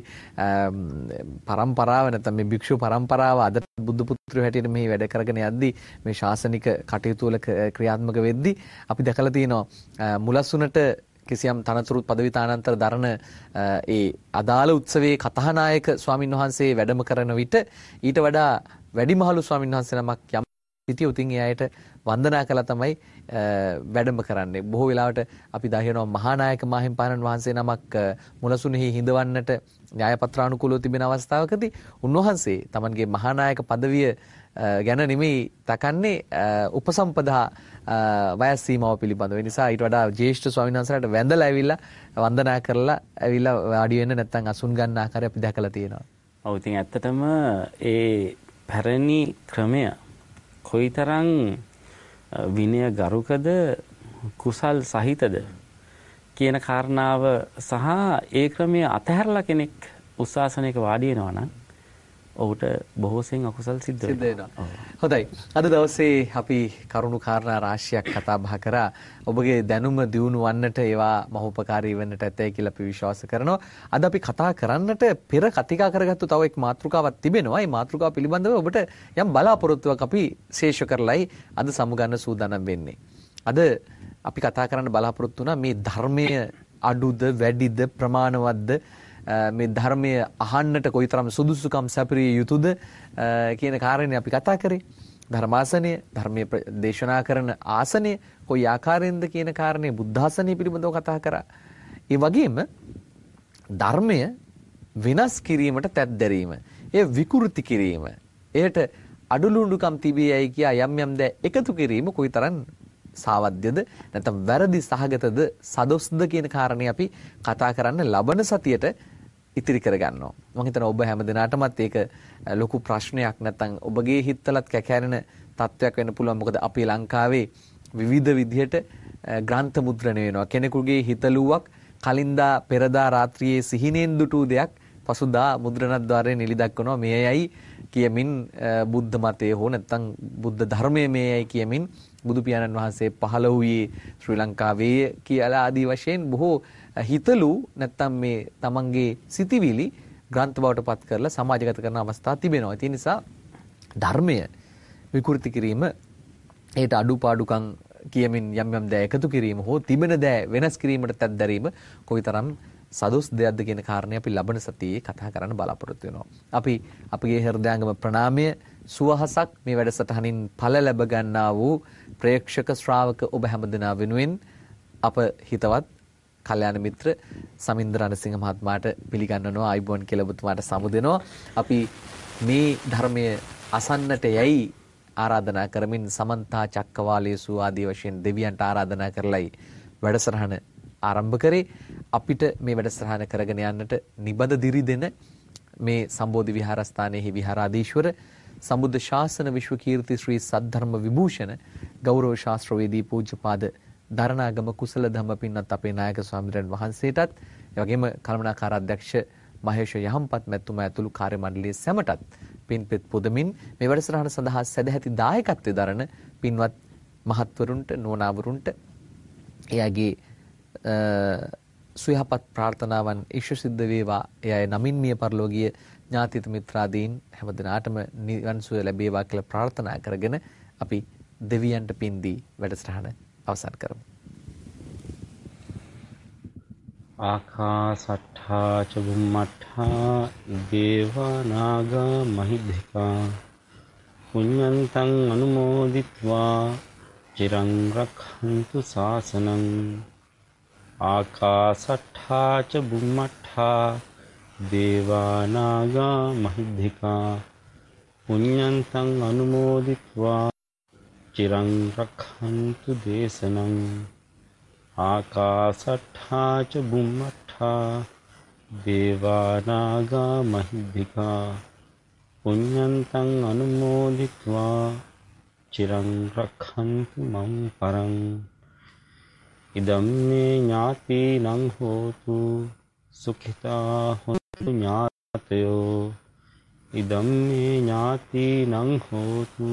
පරම්පරාව නැත්නම් මේ භික්ෂු පරම්පරාව අද බුදු පුත්‍රයෝ හැටියට මෙහි වැඩ කරගෙන යද්දී මේ ශාසනික කටයුතු වල ක්‍රියාත්මක වෙද්දී අපි දැකලා තියෙනවා මුලසුනට කිසියම් තනතුරු පදවි තානාන්තර දරන ඒ අදාළ උත්සවයේ කතානායක ස්වාමින් වහන්සේ වැඩම කරන විට ඊට වඩා වැඩිමහලු ස්වාමීන් වහන්සේ නමක් යම් සිටිය උතින් ඒ අයට වන්දනා කළා තමයි වැඩම කරන්නේ. බොහෝ වෙලාවට අපි දහිනවා මහානායක මාහිම්පාණන් වහන්සේ නමක් මුලසුනෙහි හිඳවන්නට න්‍යායපත්‍රානුකූලව තිබෙන අවස්ථාවකදී උන්වහන්සේ Tamanගේ මහානායක পদවිය ගැන නෙමෙයි තකන්නේ උපසම්පදා වයස් සීමාව පිළිබඳව. ඒ නිසා ඊට වඩා ජ්‍යෙෂ්ඨ ස්වාමීන් වහන්සේලාට වැඳලා ඇවිල්ලා වන්දනා කරලා ඇවිල්ලා වාඩි වෙන්න නැත්නම් අසුන් ගන්න ආකාරය අපි දැකලා තියෙනවා. ඔව් ඉතින් ඇත්තටම ඒ පැරණි ක්‍රමය. කොයිතරම් විනය ගරුකද කුසල් සහිතද කියන කාරණාව සහ ඒ ක්‍රමය අතහැරලා කෙනෙක් උස්සාසනයක වාඩි වෙනවා නම් ඔහුට බොහෝසෙන් අකුසල් සිද්ධ වෙනවා. හොඳයි. අද දවසේ අපි කරුණු කාරණා රාශියක් කතා බහ කරා. ඔබගේ දැනුම දියුණු වන්නට ඒවා මහෝපකාරී වෙන්නට ඇතයි කියලා අපි විශ්වාස කරනවා. අද අපි කතා කරන්නට පෙර කතිකා කරගත්තු තව එක් මාතෘකාවක් තිබෙනවා. මේ මාතෘකාව පිළිබඳව ඔබට යම් බලාපොරොත්තුවක් අපි ශේෂ කරලයි අද සමුගන්න සූදානම් වෙන්නේ. අද අපි කතා කරන්න බලාපොරොත්තු වුණා මේ ධර්මය අඩුද වැඩිද ප්‍රමාණවත්ද මේ ධර්මය අහන්නට කොයිතරම් සුදුසුකම් සැපිරිය යුතුද කියන කාරණේ අපි කතා කරේ. ධර්මාසනය ධර්මයේ දේශනා කරන ආසනය කොයි ආකාරයෙන්ද කියන කාරණේ බුද්ධාසනය පිළිබඳව කතා කරා. ඒ වගේම ධර්මය වෙනස් කිරීමට තැත්දැරීම. ඒ විකෘති කිරීම. එයට අඩුලුඬුකම් තිබියයි කියා යම් යම් දෑ එකතු කිරීම කොයිතරම් සාවද්‍යද නැත්නම් වැරදි සහගතද සදොස්ද කියන කාරණේ අපි කතා කරන්න ලබන සතියට ඉතිරි කරගන්නවා. මම හිතනවා ඔබ හැම දිනාටමත් ඒක ලොකු ප්‍රශ්නයක් නැත්නම් ඔබගේ හිතවලත් කැකෑරෙන තත්වයක් වෙන්න පුළුවන්. මොකද අපේ ලංකාවේ විවිධ විදිහට ග්‍රන්ථ මුද්‍රණය වෙනවා. කෙනෙකුගේ හිතලුවක් කලින්දා පෙරදා රාත්‍රියේ සිහිනෙන් දුටු දෙයක් පසුදා මුද්‍රණද්වාරයෙන් එලි දක්වනවා. මේයයි කියමින් බුද්ධ මතය හෝ නැත්නම් බුද්ධ ධර්මයේ මේයයි කියමින් බුදු පියාණන් වහන්සේ පහළ වූයේ ශ්‍රී ලංකාවේ කියලා ආදී වශයෙන් බොහෝ හිතලු නැත්තම් මේ තමන්ගේ සිතිවිලි ග්‍රන්ථ බවට පත් කරලා සමාජගත කරන අවස්ථා තිබෙනවා. ඒ නිසා ධර්මය විකෘති කිරීම ඒට අඩුපාඩුකම් කියමින් යම් යම් දෑ එකතු කිරීම හෝ තිබෙන දෑ වෙනස් කිරීමට තැත්දැරීම කොයිතරම් සදොස් දෙයක්ද කියන කාරණේ අපි ලබන සතියේ කතා කරන්න බලාපොරොත්තු වෙනවා. අපි අපගේ හෘදයාංගම ප්‍රණාමය සුවහසක් මේ වැඩසටහනින් ඵල ලැබ ගන්නා වූ ප්‍රේක්ෂක ශ්‍රාවක ඔබ හැමදෙනා වෙනුවෙන් අප හිතවත් කල්යාණ මිත්‍ර සමින්ද්‍ර රණසිංහ මහත්මයාට පිළිගන්වනවා ආයිබෝන් කියලා ඔබතුමාට සමුදෙනවා. අපි මේ ධර්මයේ අසන්නට යයි ආරාධනා කරමින් සමන්තා චක්කවාලේසු ආදී වශයෙන් දෙවියන්ට ආරාධනා කරලයි වැඩසටහන ආරම්භ කරේ. අපිට මේ වැඩසටහන කරගෙන යන්නට නිබඳ දිරි දෙන මේ සම්බෝධි විහාරස්ථානයේ විහාරාධීශවර සම්බුද්ධ ශාසන විශ්ව කීර්ති ශ්‍රී සද්ධර්ම විභූෂණ ගෞරව ශාස්ත්‍රවේදී පූජ්‍යපාද දරණාගම කුසල ධම්ම පින්වත් අපේ නායක ස්වාමීන් වහන්සේටත් ඒ වගේම කළමනාකාර අධ්‍යක්ෂ මහේෂ යහම්පත් මැතිතුමා ඇතුළු කාර්ය මණ්ඩලයේ සැමටත් පින්පෙත් පුදමින් මේ වැඩසටහන සඳහා සැදැහැති දායකත්වයේ දරන පින්වත් මහත්වරුන්ට නෝනාවරුන්ට එයාගේ සුවහපත් ප්‍රාර්ථනාවන් ඉෂ්‍ය සිද්ධ වේවා. එයයි නමින් මිය පරලෝකීය ඥාතිත මිත්‍රාදීන් හැමදිනාටම නිවන් සුව ලැබේවා කියලා ප්‍රාර්ථනා කරගෙන අපි දෙවියන්ට පින් දී වැඩසටහන අවසන් කරමු. ආකාසට්ඨා ච බුම්මට්ඨා දේවා නාග මහිද්దికා පුඤ්ඤන්තං අනුමෝදිත්වා චිරං රක්ඛන්තු සාසනං ආකාසට්ඨා ච බුම්මට්ඨා දේවා නාග මහිද්దికා පුඤ්ඤන්තං අනුමෝදිත්වා චිරං රක්ඛන්තු දේශනං ආකාසට්ඨා ච බුම්මට්ඨා දේවානාගා මහිද්దికා පුඤ්ඤන්තං අනුමෝදිත්වා චිරං රක්ඛන්තු මම් පරං ඉදම්මේ ඥාතිනං හෝතු සුඛිතා හොන්තු ඥාතයෝ ඉදම්මේ ඥාතිනං හෝතු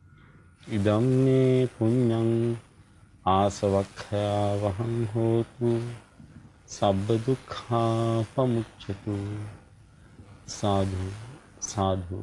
ඉදම්මේ පුඤ්ඤං ආසවක්ඛයා වහං හෝතු සබ්බ දුක්ඛා පමුච්ඡතු සාධු සාධු